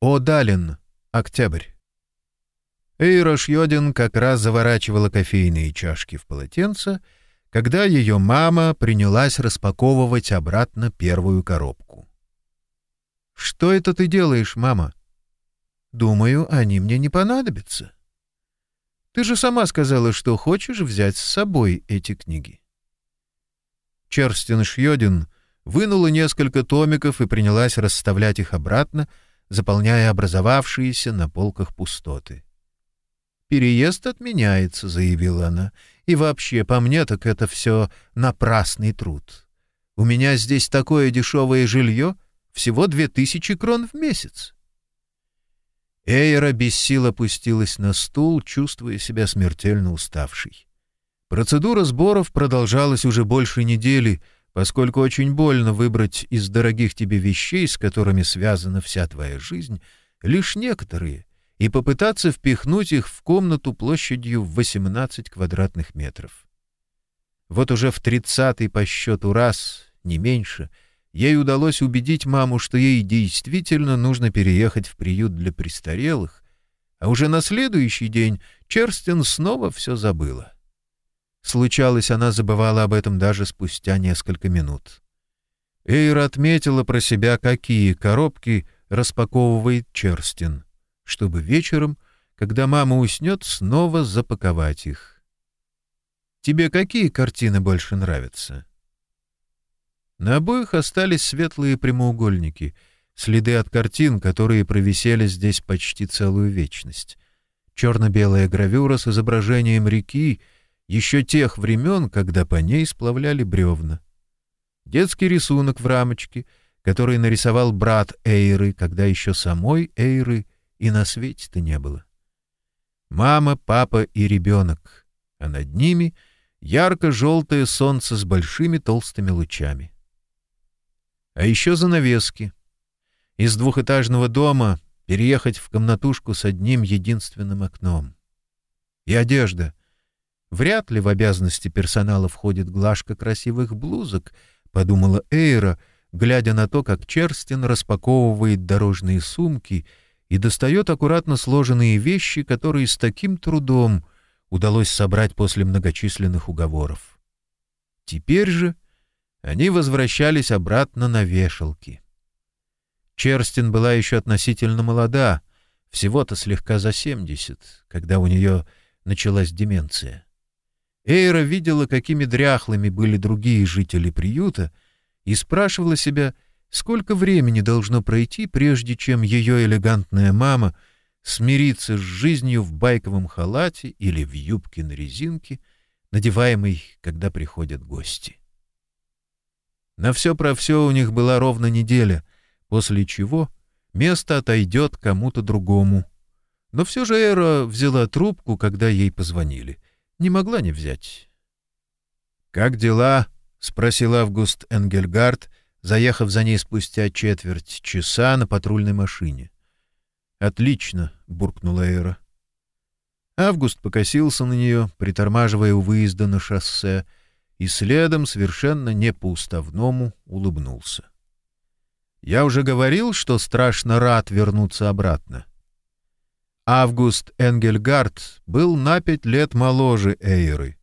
О. Далин. Октябрь. Эйра Шьодин как раз заворачивала кофейные чашки в полотенце, когда ее мама принялась распаковывать обратно первую коробку. «Что это ты делаешь, мама?» «Думаю, они мне не понадобятся». «Ты же сама сказала, что хочешь взять с собой эти книги». Черстин Шьодин вынула несколько томиков и принялась расставлять их обратно, заполняя образовавшиеся на полках пустоты. «Переезд отменяется», — заявила она. «И вообще, по мне, так это все напрасный труд. У меня здесь такое дешевое жилье, всего две тысячи крон в месяц». Эйра без сил опустилась на стул, чувствуя себя смертельно уставшей. Процедура сборов продолжалась уже больше недели, поскольку очень больно выбрать из дорогих тебе вещей, с которыми связана вся твоя жизнь, лишь некоторые, и попытаться впихнуть их в комнату площадью в 18 квадратных метров. Вот уже в тридцатый по счету раз, не меньше, ей удалось убедить маму, что ей действительно нужно переехать в приют для престарелых, а уже на следующий день Черстин снова все забыла. Случалось, она забывала об этом даже спустя несколько минут. Эйра отметила про себя, какие коробки распаковывает Черстин — чтобы вечером, когда мама уснет, снова запаковать их. Тебе какие картины больше нравятся? На обоих остались светлые прямоугольники, следы от картин, которые провисели здесь почти целую вечность. Черно-белая гравюра с изображением реки еще тех времен, когда по ней сплавляли бревна. Детский рисунок в рамочке, который нарисовал брат Эйры, когда еще самой Эйры — и на свете-то не было. Мама, папа и ребенок, а над ними ярко-желтое солнце с большими толстыми лучами. А еще занавески. Из двухэтажного дома переехать в комнатушку с одним единственным окном. И одежда. Вряд ли в обязанности персонала входит глажка красивых блузок, подумала Эйра, глядя на то, как Черстин распаковывает дорожные сумки — и достает аккуратно сложенные вещи, которые с таким трудом удалось собрать после многочисленных уговоров. Теперь же они возвращались обратно на вешалки. Черстин была еще относительно молода, всего-то слегка за семьдесят, когда у нее началась деменция. Эйра видела, какими дряхлыми были другие жители приюта, и спрашивала себя — Сколько времени должно пройти, прежде чем ее элегантная мама смирится с жизнью в байковом халате или в юбке на резинке, надеваемой, когда приходят гости? На все про все у них была ровно неделя, после чего место отойдет кому-то другому. Но все же Эра взяла трубку, когда ей позвонили. Не могла не взять. «Как дела?» — спросил Август Энгельгард, заехав за ней спустя четверть часа на патрульной машине. «Отлично», — буркнула Эра. Август покосился на нее, притормаживая у выезда на шоссе, и следом, совершенно не по-уставному, улыбнулся. «Я уже говорил, что страшно рад вернуться обратно». Август Энгельгард был на пять лет моложе Эйры.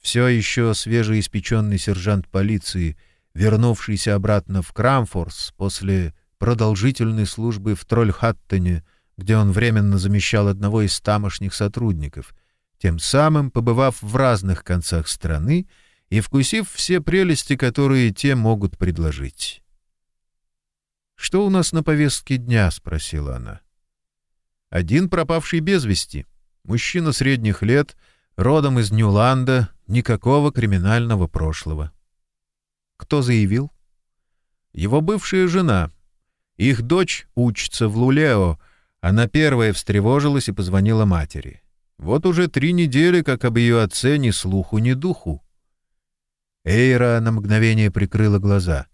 Все еще свежеиспеченный сержант полиции — вернувшийся обратно в Крамфорс после продолжительной службы в Трольхаттене, где он временно замещал одного из тамошних сотрудников, тем самым побывав в разных концах страны и вкусив все прелести, которые те могут предложить. «Что у нас на повестке дня?» — спросила она. «Один пропавший без вести. Мужчина средних лет, родом из Ньюланда, никакого криминального прошлого. Кто заявил? Его бывшая жена. Их дочь учится в Лулео. Она первая встревожилась и позвонила матери. Вот уже три недели, как об ее отце ни слуху, ни духу. Эйра на мгновение прикрыла глаза.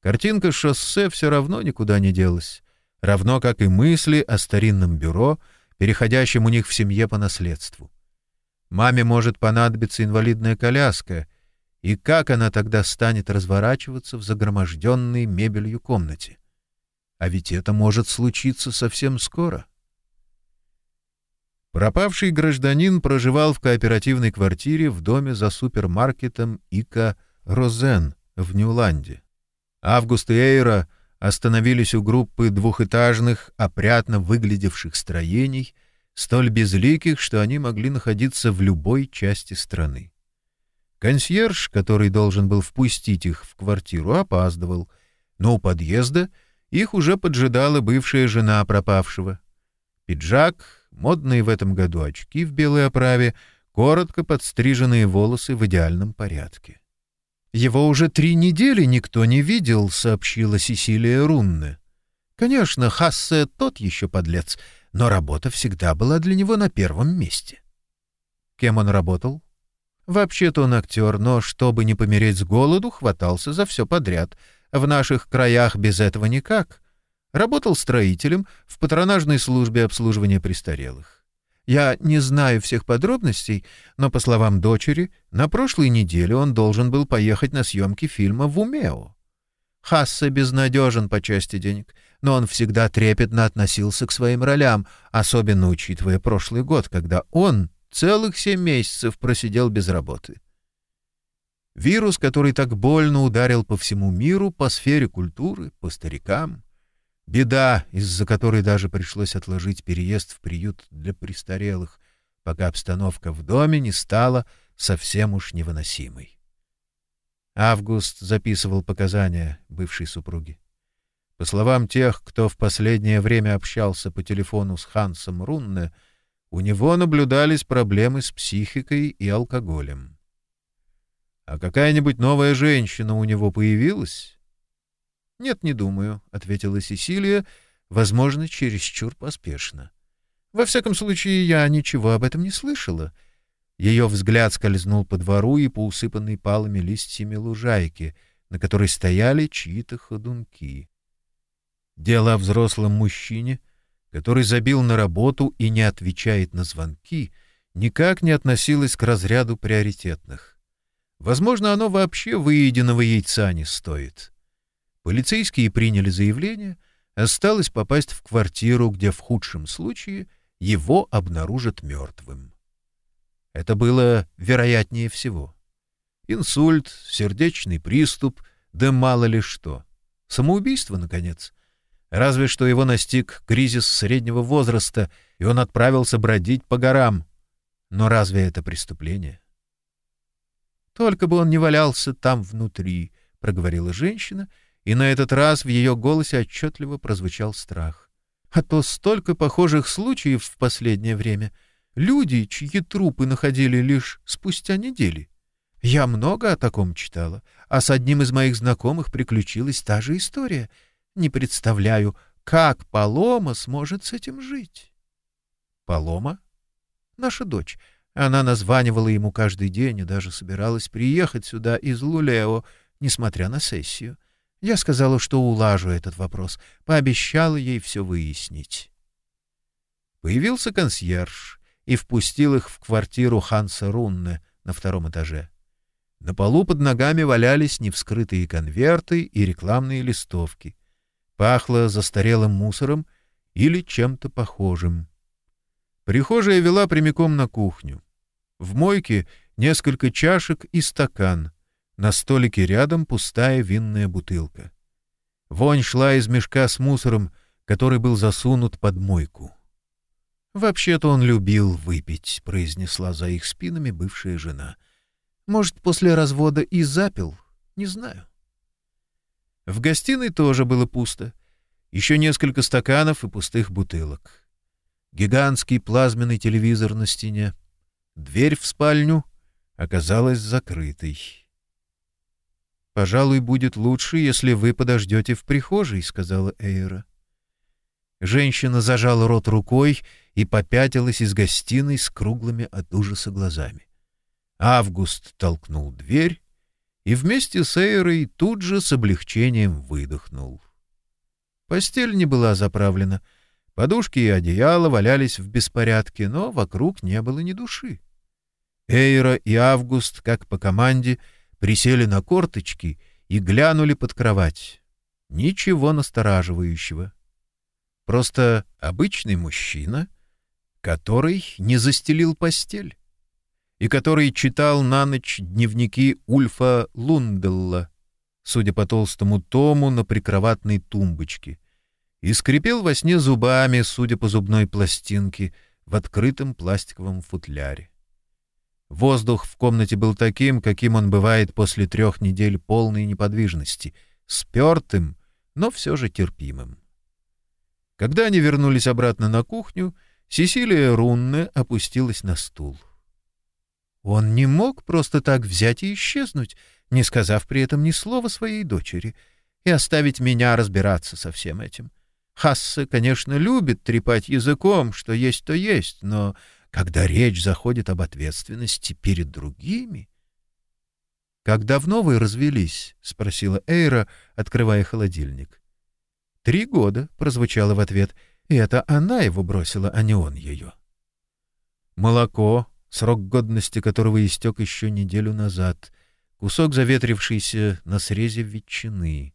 Картинка шоссе все равно никуда не делась, равно как и мысли о старинном бюро, переходящем у них в семье по наследству. Маме может понадобиться инвалидная коляска — и как она тогда станет разворачиваться в загроможденной мебелью комнате? А ведь это может случиться совсем скоро. Пропавший гражданин проживал в кооперативной квартире в доме за супермаркетом Ика Розен в Ньюланде. Август и Эйра остановились у группы двухэтажных, опрятно выглядевших строений, столь безликих, что они могли находиться в любой части страны. Консьерж, который должен был впустить их в квартиру, опаздывал, но у подъезда их уже поджидала бывшая жена пропавшего. Пиджак, модные в этом году очки в белой оправе, коротко подстриженные волосы в идеальном порядке. «Его уже три недели никто не видел», — сообщила Сесилия Рунне. «Конечно, Хассе тот еще подлец, но работа всегда была для него на первом месте». Кем он работал? Вообще-то он актер, но, чтобы не помереть с голоду, хватался за все подряд. В наших краях без этого никак. Работал строителем в патронажной службе обслуживания престарелых. Я не знаю всех подробностей, но, по словам дочери, на прошлой неделе он должен был поехать на съемки фильма в Умео. Хассе безнадежен по части денег, но он всегда трепетно относился к своим ролям, особенно учитывая прошлый год, когда он целых семь месяцев просидел без работы. Вирус, который так больно ударил по всему миру, по сфере культуры, по старикам — Беда, из-за которой даже пришлось отложить переезд в приют для престарелых, пока обстановка в доме не стала совсем уж невыносимой. Август записывал показания бывшей супруги. По словам тех, кто в последнее время общался по телефону с Хансом Рунне, у него наблюдались проблемы с психикой и алкоголем. А какая-нибудь новая женщина у него появилась? «Нет, не думаю», — ответила Сесилия, возможно, чересчур поспешно. «Во всяком случае, я ничего об этом не слышала». Ее взгляд скользнул по двору и по усыпанной палыми листьями лужайке, на которой стояли чьи-то ходунки. Дело о взрослом мужчине, который забил на работу и не отвечает на звонки, никак не относилось к разряду приоритетных. Возможно, оно вообще выеденного яйца не стоит. Полицейские приняли заявление, осталось попасть в квартиру, где в худшем случае его обнаружат мертвым. Это было вероятнее всего. Инсульт, сердечный приступ, да мало ли что. Самоубийство, наконец. Разве что его настиг кризис среднего возраста, и он отправился бродить по горам. Но разве это преступление? «Только бы он не валялся там внутри», — проговорила женщина, — и на этот раз в ее голосе отчетливо прозвучал страх. А то столько похожих случаев в последнее время. Люди, чьи трупы находили лишь спустя недели. Я много о таком читала, а с одним из моих знакомых приключилась та же история. Не представляю, как Палома сможет с этим жить. Палома? Наша дочь. Она названивала ему каждый день и даже собиралась приехать сюда из Лулео, несмотря на сессию. Я сказала, что улажу этот вопрос, пообещала ей все выяснить. Появился консьерж и впустил их в квартиру Ханса Рунне на втором этаже. На полу под ногами валялись невскрытые конверты и рекламные листовки. Пахло застарелым мусором или чем-то похожим. Прихожая вела прямиком на кухню. В мойке несколько чашек и стакан — на столике рядом пустая винная бутылка. Вонь шла из мешка с мусором, который был засунут под мойку. «Вообще-то он любил выпить», — произнесла за их спинами бывшая жена. «Может, после развода и запил? Не знаю». В гостиной тоже было пусто. Еще несколько стаканов и пустых бутылок. Гигантский плазменный телевизор на стене. Дверь в спальню оказалась закрытой. «Пожалуй, будет лучше, если вы подождете в прихожей», — сказала Эйра. Женщина зажала рот рукой и попятилась из гостиной с круглыми от ужаса глазами. Август толкнул дверь и вместе с Эйрой тут же с облегчением выдохнул. Постель не была заправлена, подушки и одеяло валялись в беспорядке, но вокруг не было ни души. Эйра и Август, как по команде, — присели на корточки и глянули под кровать. ничего настораживающего. Просто обычный мужчина, который не застелил постель и который читал на ночь дневники Ульфа Лунделла, судя по толстому тому на прикроватной тумбочке, и скрипел во сне зубами, судя по зубной пластинке, в открытом пластиковом футляре. Воздух в комнате был таким, каким он бывает после трех недель полной неподвижности, спертым, но все же терпимым. Когда они вернулись обратно на кухню, Сесилия Рунне опустилась на стул. Он не мог просто так взять и исчезнуть, не сказав при этом ни слова своей дочери, и оставить меня разбираться со всем этим. Хассе, конечно, любит трепать языком, что есть, то есть, но когда речь заходит об ответственности перед другими... — Как давно вы развелись? — спросила Эйра, открывая холодильник. «Три года», — прозвучало в ответ, и это она его бросила, а не он ее. Молоко, срок годности которого истек еще неделю назад, кусок заветрившийся на срезе ветчины.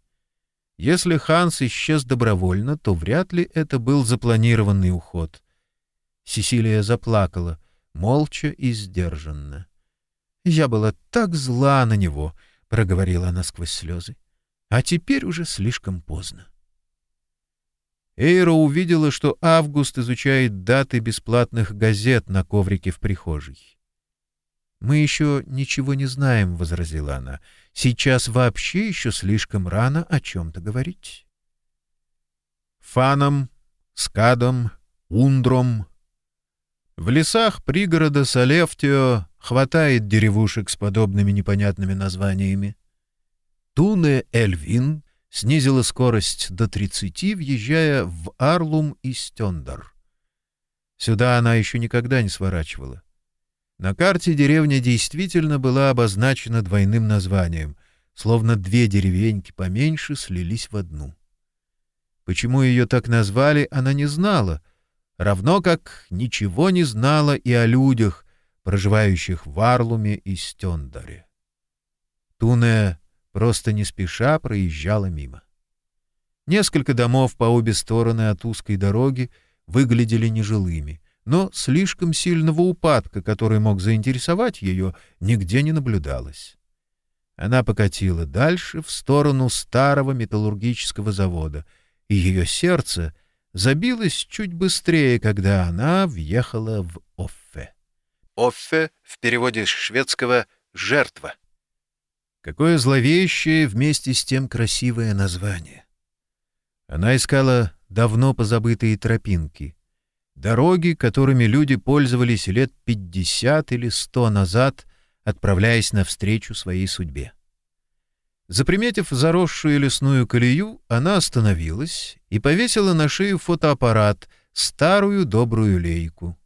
Если Ханс исчез добровольно, то вряд ли это был запланированный уход. Сесилия заплакала, молча и сдержанно. «Я была так зла на него», — проговорила она сквозь слезы. «А теперь уже слишком поздно». Эйра увидела, что Август изучает даты бесплатных газет на коврике в прихожей. «Мы еще ничего не знаем», — возразила она. «Сейчас вообще еще слишком рано о чем-то говорить». Фаном, Скадом, Ундром. В лесах пригорода Салефтио хватает деревушек с подобными непонятными названиями. Туне-Эльвин снизила скорость до 30, въезжая в Арлум и Стендар. Сюда она еще никогда не сворачивала. На карте деревня действительно была обозначена двойным названием, словно две деревеньки поменьше слились в одну. Почему ее так назвали, она не знала, равно как ничего не знала и о людях, проживающих в Арлуме и Стендаре. Туне просто не спеша проезжала мимо. Несколько домов по обе стороны от узкой дороги выглядели нежилыми, но слишком сильного упадка, который мог заинтересовать ее, нигде не наблюдалось. Она покатила дальше в сторону старого металлургического завода, и ее сердце забилось чуть быстрее, когда она въехала в Оффе. Оффе в переводе с шведского «жертва». Какое зловещее вместе с тем красивое название. Она искала давно позабытые тропинки, дороги, которыми люди пользовались лет пятьдесят или сто назад, отправляясь навстречу своей судьбе. Заприметив заросшую лесную колею, она остановилась и повесила на шею фотоаппарат, старую добрую лейку.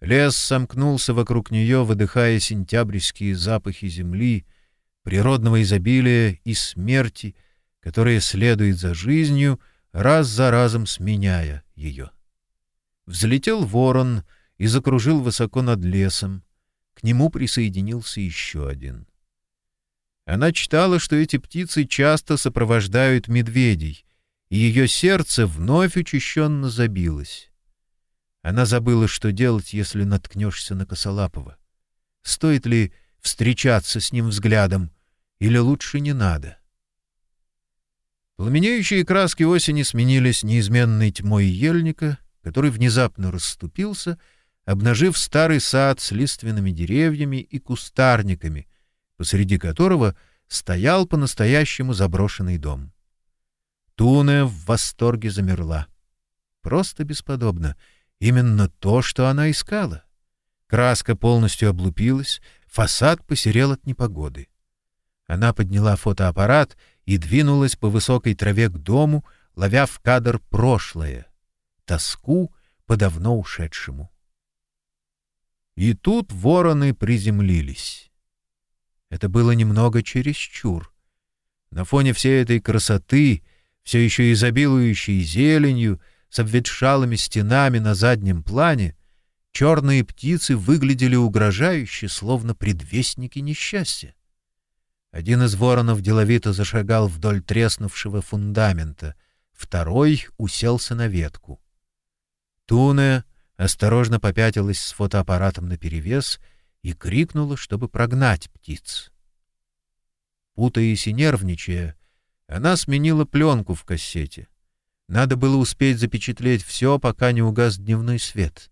Лес сомкнулся вокруг нее, выдыхая сентябрьские запахи земли, природного изобилия и смерти, которая следует за жизнью, раз за разом сменяя ее. Взлетел ворон и закружил высоко над лесом. К нему присоединился еще один. Она читала, что эти птицы часто сопровождают медведей, и ее сердце вновь учащенно забилось. Она забыла, что делать, если наткнешься на Косолапова. Стоит ли встречаться с ним взглядом, или лучше не надо? Пламенеющие краски осени сменились неизменной тьмой ельника, который внезапно расступился, обнажив старый сад с лиственными деревьями и кустарниками, посреди которого стоял по-настоящему заброшенный дом. Туне в восторге замерла. Просто бесподобно. Именно то, что она искала. Краска полностью облупилась, Фасад посерел от непогоды. Она подняла фотоаппарат и двинулась по высокой траве к дому, ловя в кадр прошлое, тоску по давно ушедшему. И тут вороны приземлились. Это было немного чересчур. На фоне всей этой красоты, все еще изобилующей зеленью, с обветшалыми стенами на заднем плане, черные птицы выглядели угрожающе, словно предвестники несчастья. Один из воронов деловито зашагал вдоль треснувшего фундамента, второй уселся на ветку. Туне осторожно попятилась с фотоаппаратом наперевес и крикнула, чтобы прогнать птиц. Путаясь и нервничая, она сменила пленку в кассете. Надо было успеть запечатлеть все, пока не угас дневной свет.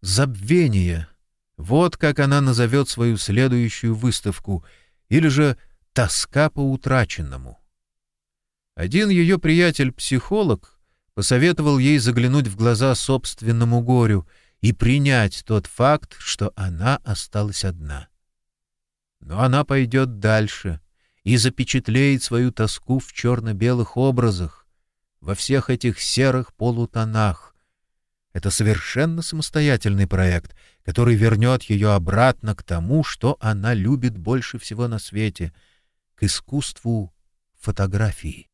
«Забвение» — вот как она назовет свою следующую выставку, или же «тоска по утраченному». Один ее приятель-психолог посоветовал ей заглянуть в глаза собственному горю и принять тот факт, что она осталась одна. Но она пойдет дальше и запечатлеет свою тоску в черно-белых образах, во всех этих серых полутонах. Это совершенно самостоятельный проект, который вернет ее обратно к тому, что она любит больше всего на свете — к искусству фотографии.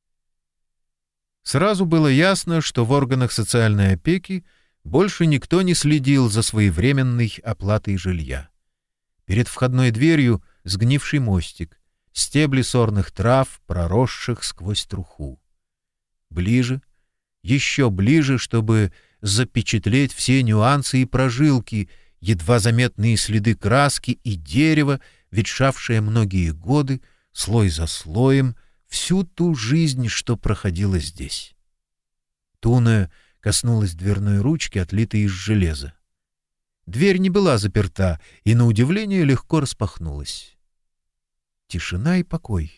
Сразу было ясно, что в органах социальной опеки больше никто не следил за своевременной оплатой жилья. Перед входной дверью сгнивший мостик, стебли сорных трав, проросших сквозь труху. Ближе, еще ближе, чтобы запечатлеть все нюансы и прожилки, едва заметные следы краски и дерева, ветшавшее многие годы, слой за слоем — всю ту жизнь, что проходила здесь. Туна коснулась дверной ручки, отлитой из железа. Дверь не была заперта и, на удивление, легко распахнулась. Тишина и покой.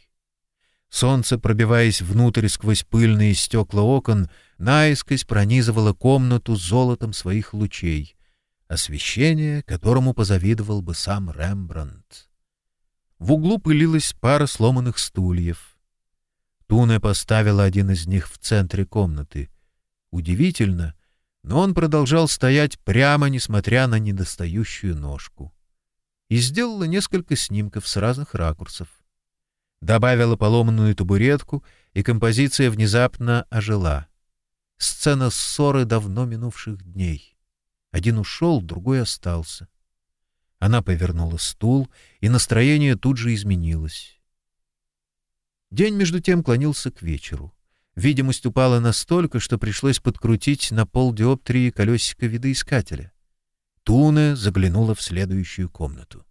Солнце, пробиваясь внутрь сквозь пыльные стекла окон, наискось пронизывало комнату золотом своих лучей, освещение, которому позавидовал бы сам Рембрандт. В углу пылилась пара сломанных стульев — Туне поставила один из них в центре комнаты. Удивительно, но он продолжал стоять прямо, несмотря на недостающую ножку. И сделала несколько снимков с разных ракурсов. Добавила поломанную табуретку, и композиция внезапно ожила. Сцена ссоры давно минувших дней. Один ушел, другой остался. Она повернула стул, и настроение тут же изменилось. День, между тем, клонился к вечеру. Видимость упала настолько, что пришлось подкрутить на полдиоптрии колесико видоискателя. Туне заглянула в следующую комнату.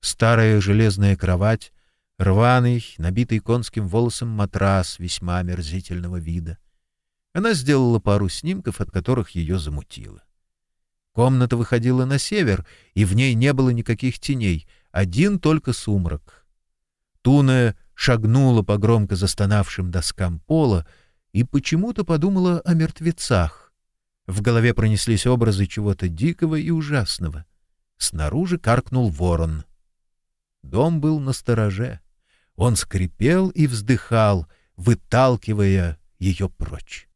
Старая железная кровать, рваный, набитый конским волосом матрас весьма омерзительного вида. Она сделала пару снимков, от которых ее замутило. Комната выходила на север, и в ней не было никаких теней, один только сумрак. Туне шагнула по громко застонавшим доскам пола и почему-то подумала о мертвецах. В голове пронеслись образы чего-то дикого и ужасного. Снаружи каркнул ворон. Дом был на стороже. Он скрипел и вздыхал, выталкивая ее прочь.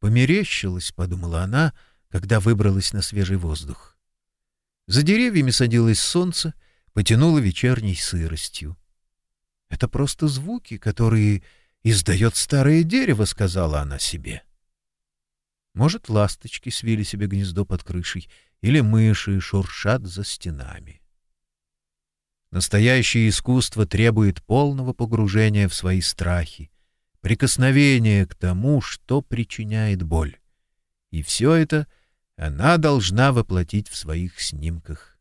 «Померещилась», — подумала она, когда выбралась на свежий воздух. За деревьями садилось солнце, потянуло вечерней сыростью. Это просто звуки, которые издает старое дерево, — сказала она себе. Может, ласточки свили себе гнездо под крышей, или мыши шуршат за стенами. Настоящее искусство требует полного погружения в свои страхи, прикосновения к тому, что причиняет боль. И все это она должна воплотить в своих снимках.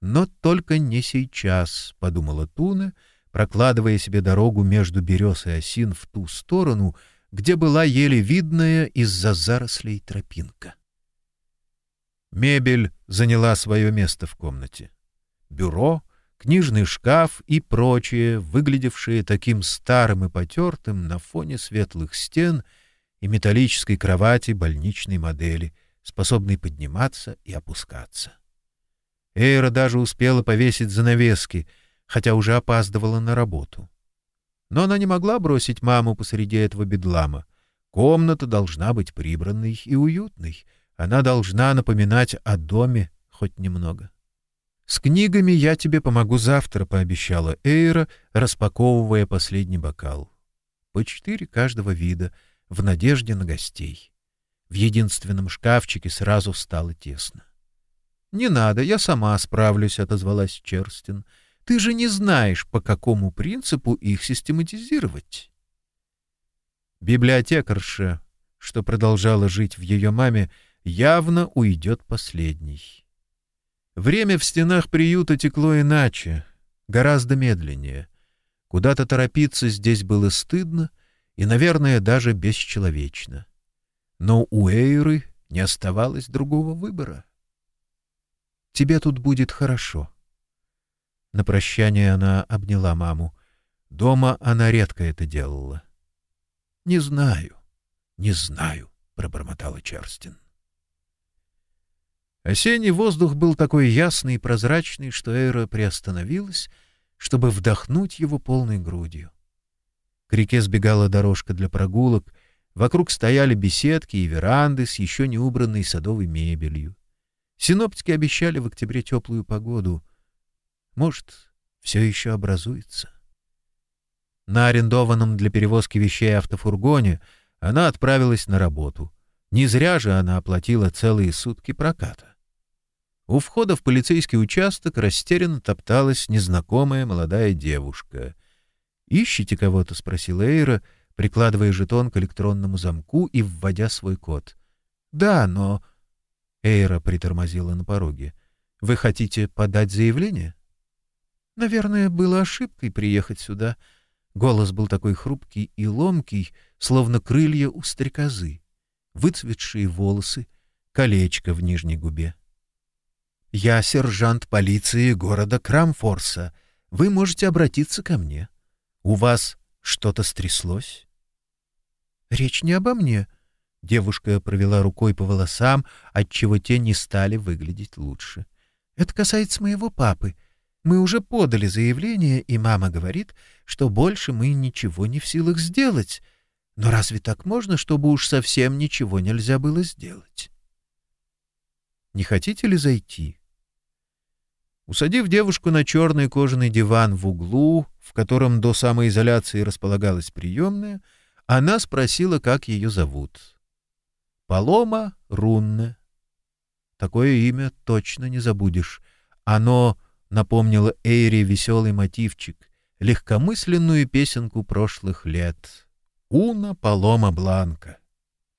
Но только не сейчас, — подумала Туна, прокладывая себе дорогу между берез и осин в ту сторону, где была еле видная из-за зарослей тропинка. Мебель заняла свое место в комнате. Бюро, книжный шкаф и прочее, выглядевшие таким старым и потертым на фоне светлых стен и металлической кровати больничной модели, способной подниматься и опускаться. Эйра даже успела повесить занавески, хотя уже опаздывала на работу. Но она не могла бросить маму посреди этого бедлама. Комната должна быть прибранной и уютной. Она должна напоминать о доме хоть немного. «С книгами я тебе помогу завтра», — пообещала Эйра, распаковывая последний бокал. По четыре каждого вида, в надежде на гостей. В единственном шкафчике сразу стало тесно. — Не надо, я сама справлюсь, — отозвалась Черстин. — Ты же не знаешь, по какому принципу их систематизировать. Библиотекарша, что продолжала жить в ее маме, явно уйдет последней. Время в стенах приюта текло иначе, гораздо медленнее. Куда-то торопиться здесь было стыдно и, наверное, даже бесчеловечно. Но у Эйры не оставалось другого выбора. «Тебе тут будет хорошо». На прощание она обняла маму. Дома она редко это делала. «Не знаю, не знаю», — пробормотала Черстин. Осенний воздух был такой ясный и прозрачный, что Эйра приостановилась, чтобы вдохнуть его полной грудью. К реке сбегала дорожка для прогулок, вокруг стояли беседки и веранды с еще не убранной садовой мебелью. Синоптики обещали в октябре теплую погоду. Может, все еще образуется. На арендованном для перевозки вещей автофургоне она отправилась на работу. Не зря же она оплатила целые сутки проката. У входа в полицейский участок растерянно топталась незнакомая молодая девушка. «Ищите кого-то?» — спросила Эйра, прикладывая жетон к электронному замку и вводя свой код. «Да, но...» Эйра притормозила на пороге. «Вы хотите подать заявление?» «Наверное, было ошибкой приехать сюда». Голос был такой хрупкий и ломкий, словно крылья у стрекозы. Выцветшие волосы, колечко в нижней губе. Я сержант полиции города Крамфорса. Вы можете обратиться ко мне. У вас что-то стряслось? Речь не обо мне. Девушка провела рукой по волосам, отчего те не стали выглядеть лучше. Это касается моего папы. Мы уже подали заявление, и мама говорит, что больше мы ничего не в силах сделать. Но разве так можно, чтобы уж совсем ничего нельзя было сделать? Не хотите ли зайти? Усадив девушку на черный кожаный диван в углу, в котором до самоизоляции располагалась приемная, она спросила, как ее зовут. «Палома Рунне». Такое имя точно не забудешь. Оно напомнило Эйре веселый мотивчик, легкомысленную песенку прошлых лет. «Уна Палома Бланка».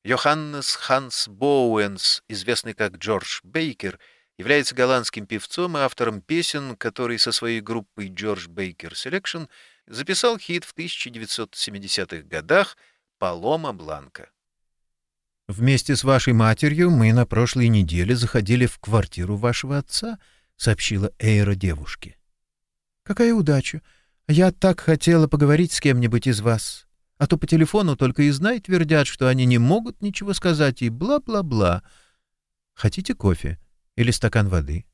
Йоханнес Ханс Боуэнс, известный как Джордж Бейкер — является голландским певцом и автором песен, который со своей группой George Baker Selection записал хит в 1970-х годах «Палома Бланка». «Вместе с вашей матерью мы на прошлой неделе заходили в квартиру вашего отца», — сообщила Эйра девушке. «Какая удача! Я так хотела поговорить с кем-нибудь из вас. А то по телефону только и знай твердят, что они не могут ничего сказать и бла-бла-бла. Хотите кофе?» Или стакан воды?»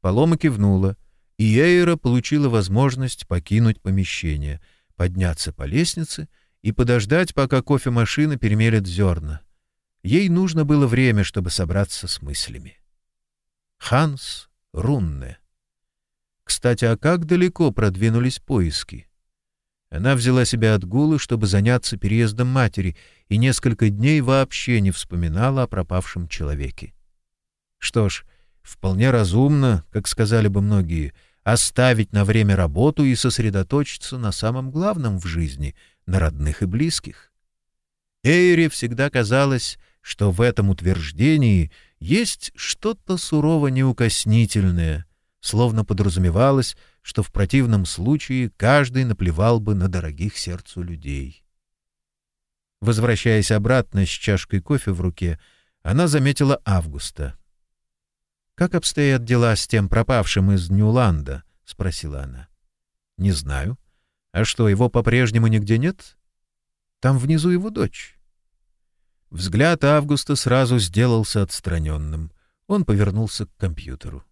Полома кивнула, и Эйра получила возможность покинуть помещение, подняться по лестнице и подождать, пока кофемашина перемелет зерна. Ей нужно было время, чтобы собраться с мыслями. Ханс Рунне. Кстати, а как далеко продвинулись поиски? Она взяла себя от гулы, чтобы заняться переездом матери, и несколько дней вообще не вспоминала о пропавшем человеке. Что ж, вполне разумно, как сказали бы многие, оставить на время работу и сосредоточиться на самом главном в жизни, на родных и близких. Эйре всегда казалось, что в этом утверждении есть что-то сурово неукоснительное, словно подразумевалось, что в противном случае каждый наплевал бы на дорогих сердцу людей. Возвращаясь обратно с чашкой кофе в руке, она заметила Августа — «Как обстоят дела с тем пропавшим из Ньюланда?» — спросила она. «Не знаю. А что, его по-прежнему нигде нет? Там внизу его дочь». Взгляд Августа сразу сделался отстраненным. Он повернулся к компьютеру.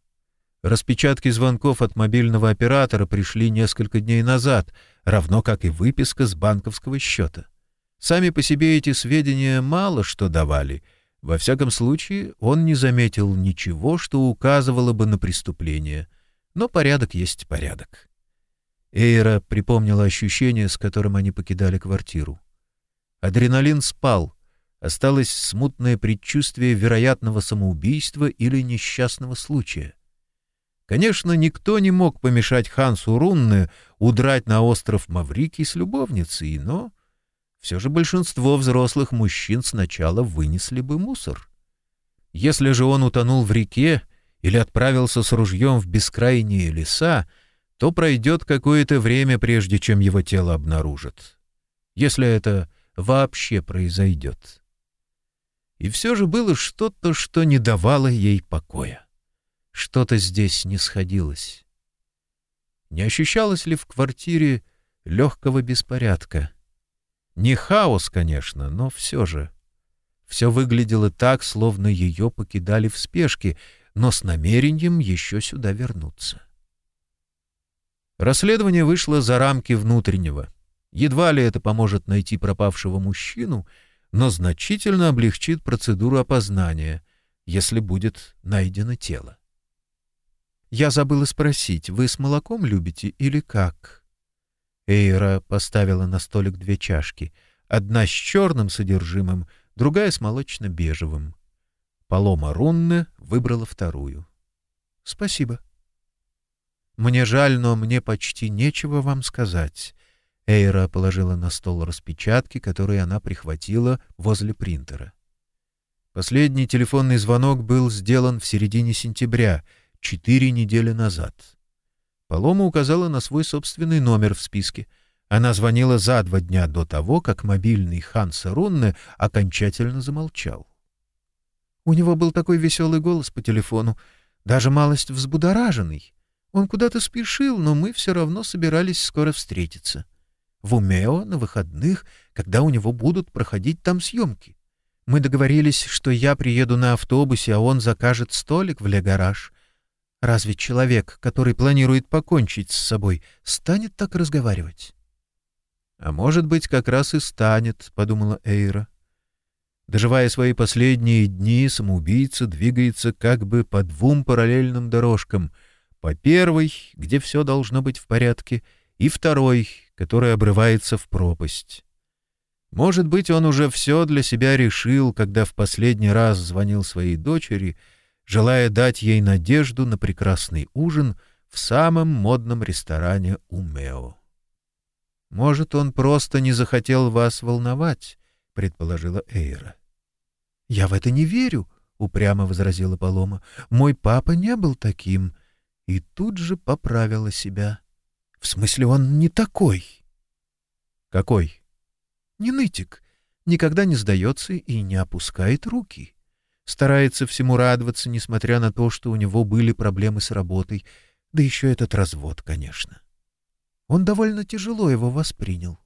Распечатки звонков от мобильного оператора пришли несколько дней назад, равно как и выписка с банковского счета. Сами по себе эти сведения мало что давали — во всяком случае, он не заметил ничего, что указывало бы на преступление, но порядок есть порядок. Эйра припомнила ощущение, с которым они покидали квартиру. Адреналин спал, осталось смутное предчувствие вероятного самоубийства или несчастного случая. Конечно, никто не мог помешать Хансу Рунне удрать на остров Маврикий с любовницей, но все же большинство взрослых мужчин сначала вынесли бы мусор. Если же он утонул в реке или отправился с ружьем в бескрайние леса, то пройдет какое-то время, прежде чем его тело обнаружат. Если это вообще произойдет. И все же было что-то, что не давало ей покоя. Что-то здесь не сходилось. Не ощущалось ли в квартире легкого беспорядка? Не хаос, конечно, но все же. Все выглядело так, словно ее покидали в спешке, но с намерением еще сюда вернуться. Расследование вышло за рамки внутреннего. Едва ли это поможет найти пропавшего мужчину, но значительно облегчит процедуру опознания, если будет найдено тело. Я забыла спросить, вы с молоком любите или как? Эйра поставила на столик две чашки, одна с черным содержимым, другая с молочно-бежевым. Палома Рунне выбрала вторую. — Спасибо. — Мне жаль, но мне почти нечего вам сказать. Эйра положила на стол распечатки, которые она прихватила возле принтера. Последний телефонный звонок был сделан в середине сентября — четыре недели назад. Палома указала на свой собственный номер в списке. Она звонила за два дня до того, как мобильный Ханса Рунне окончательно замолчал. У него был такой веселый голос по телефону, даже малость взбудораженный. Он куда-то спешил, но мы все равно собирались скоро встретиться. В Умео на выходных, когда у него будут проходить там съемки. Мы договорились, что я приеду на автобусе, а он закажет столик в Ле-гараж. Разве человек, который планирует покончить с собой, станет так разговаривать? — А может быть, как раз и станет, — подумала Эйра. Доживая свои последние дни, самоубийца двигается как бы по двум параллельным дорожкам. По первой, где все должно быть в порядке, и второй, которая обрывается в пропасть. Может быть, он уже все для себя решил, когда в последний раз звонил своей дочери — желая дать ей надежду на прекрасный ужин в самом модном ресторане Умео. «Может, он просто не захотел вас волновать», — предположила Эйра. «Я в это не верю», — упрямо возразила Палома. «Мой папа не был таким». И тут же поправила себя. «В смысле, он не такой». «Какой?» «Не нытик. Никогда не сдается и не опускает руки» старается всему радоваться, несмотря на то, что у него были проблемы с работой, да еще этот развод, конечно. Он довольно тяжело его воспринял.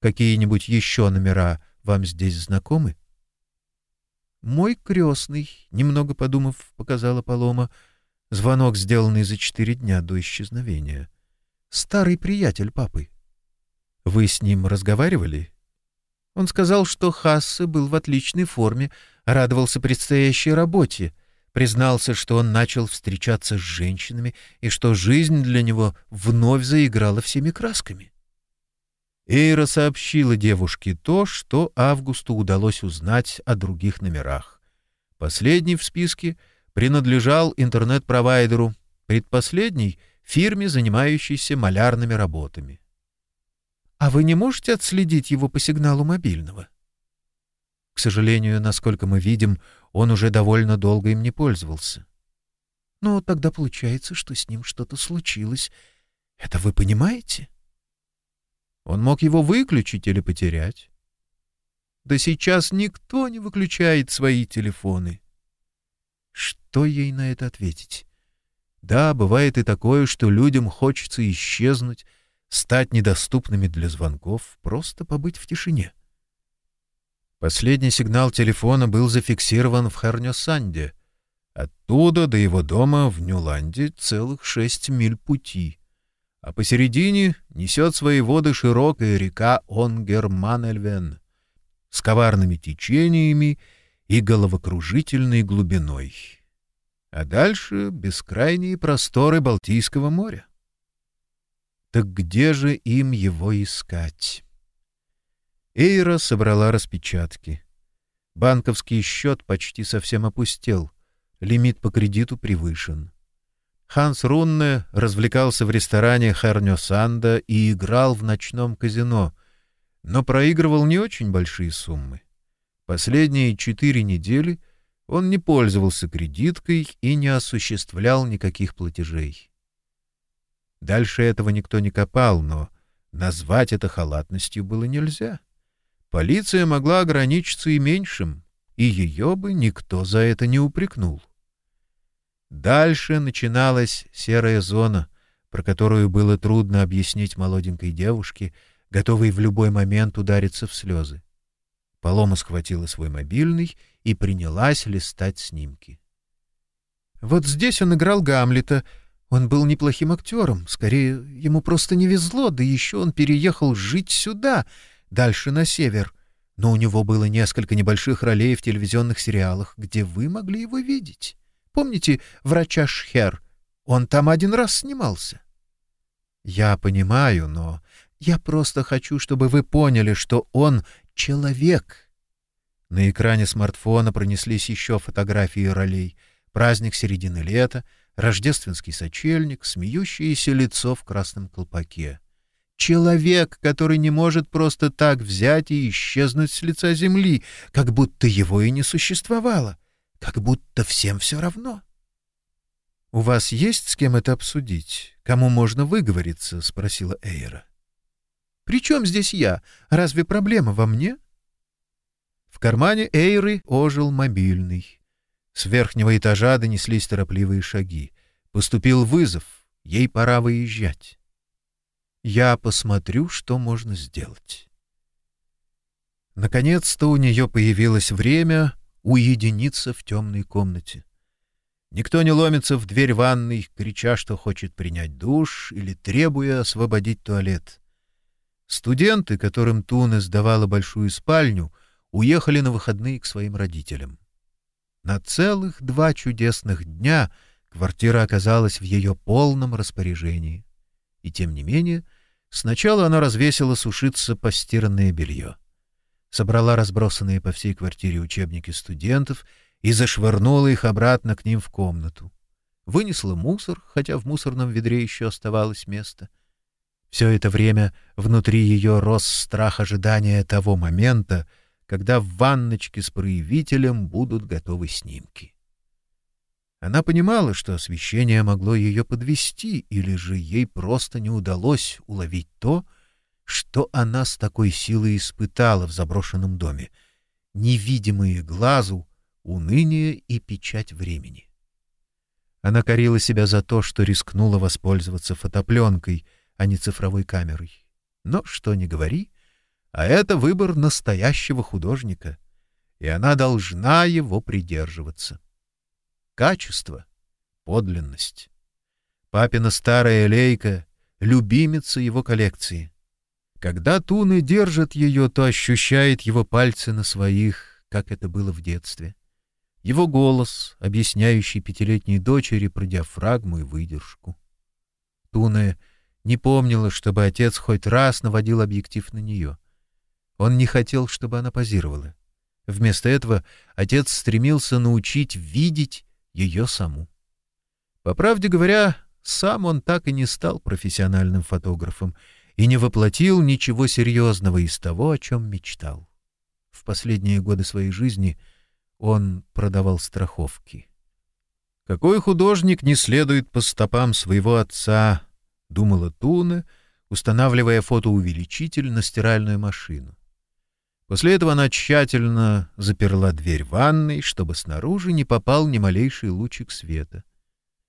Какие-нибудь еще номера вам здесь знакомы? Мой крестный, немного подумав, показала Полома, звонок, сделанный за четыре дня до исчезновения. Старый приятель папы. Вы с ним разговаривали? Он сказал, что Хассе был в отличной форме, радовался предстоящей работе, признался, что он начал встречаться с женщинами и что жизнь для него вновь заиграла всеми красками. Эйра сообщила девушке то, что Августу удалось узнать о других номерах. Последний в списке принадлежал интернет-провайдеру, предпоследний — фирме, занимающейся малярными работами. «А вы не можете отследить его по сигналу мобильного?» К сожалению, насколько мы видим, он уже довольно долго им не пользовался. Но тогда получается, что с ним что-то случилось. Это вы понимаете? Он мог его выключить или потерять. Да сейчас никто не выключает свои телефоны. Что ей на это ответить? Да, бывает и такое, что людям хочется исчезнуть, стать недоступными для звонков, просто побыть в тишине. — Последний сигнал телефона был зафиксирован в Хернёсанде. Оттуда до его дома в Нюланде целых шесть миль пути. А посередине несет свои воды широкая река Онгерманельвен с коварными течениями и головокружительной глубиной. А дальше бескрайние просторы Балтийского моря. Так где же им его искать? Эйра собрала распечатки. Банковский счет почти совсем опустел. Лимит по кредиту превышен. Ханс Рунне развлекался в ресторане Хернё Санда и играл в ночном казино, но проигрывал не очень большие суммы. Последние четыре недели он не пользовался кредиткой и не осуществлял никаких платежей. Дальше этого никто не копал, но назвать это халатностью было нельзя. Полиция могла ограничиться и меньшим, и ее бы никто за это не упрекнул. Дальше начиналась серая зона, про которую было трудно объяснить молоденькой девушке, готовой в любой момент удариться в слезы. Полома схватила свой мобильный и принялась листать снимки. Вот здесь он играл Гамлета. Он был неплохим актером. Скорее, ему просто не везло, да еще он переехал жить сюда, дальше на север. Но у него было несколько небольших ролей в телевизионных сериалах, где вы могли его видеть. Помните врача Шхер? Он там один раз снимался. Я понимаю, но я просто хочу, чтобы вы поняли, что он человек. На экране смартфона пронеслись еще фотографии ролей. Праздник середины лета, рождественский сочельник, смеющееся лицо в красном колпаке. Человек, который не может просто так взять и исчезнуть с лица земли, как будто его и не существовало как будто всем все равно. — У вас есть с кем это обсудить? Кому можно выговориться? — спросила Эйра. — При чем здесь я? Разве проблема во мне? В кармане Эйры ожил мобильный. С верхнего этажа донеслись торопливые шаги. Поступил вызов. Ей пора выезжать. Я посмотрю, что можно сделать. Наконец-то у нее появилось время уединиться в темной комнате. Никто не ломится в дверь ванной, крича, что хочет принять душ или требуя освободить туалет. Студенты, которым Туна сдавала большую спальню, уехали на выходные к своим родителям. На целых два чудесных дня квартира оказалась в ее полном распоряжении. И тем не менее, сначала она развесила сушиться постиранное белье собрала разбросанные по всей квартире учебники студентов и зашвырнула их обратно к ним в комнату. Вынесла мусор, хотя в мусорном ведре еще оставалось место. Все это время внутри ее рос страх ожидания того момента, когда в ванночке с проявителем будут готовы снимки. Она понимала, что освещение могло ее подвести, или же ей просто не удалось уловить то, что она с такой силой испытала в заброшенном доме. Невидимые глазу, уныние и печать времени. Она корила себя за то, что рискнула воспользоваться фотопленкой, а не цифровой камерой. Но что ни говори, а это выбор настоящего художника, и она должна его придерживаться. Качество, подлинность. Папина старая лейка — любимица его коллекции. Когда Туны держит ее, то ощущает его пальцы на своих, как это было в детстве. Его голос, объясняющий пятилетней дочери про диафрагму и выдержку. Туне не помнила, чтобы отец хоть раз наводил объектив на нее. Он не хотел, чтобы она позировала. Вместо этого отец стремился научить видеть ее саму. По правде говоря, сам он так и не стал профессиональным фотографом — и не воплотил ничего серьезного из того, о чем мечтал. В последние годы своей жизни он продавал страховки. «Какой художник не следует по стопам своего отца?» — думала Туна, устанавливая фотоувеличитель на стиральную машину. После этого она тщательно заперла дверь ванной, чтобы снаружи не попал ни малейший лучик света.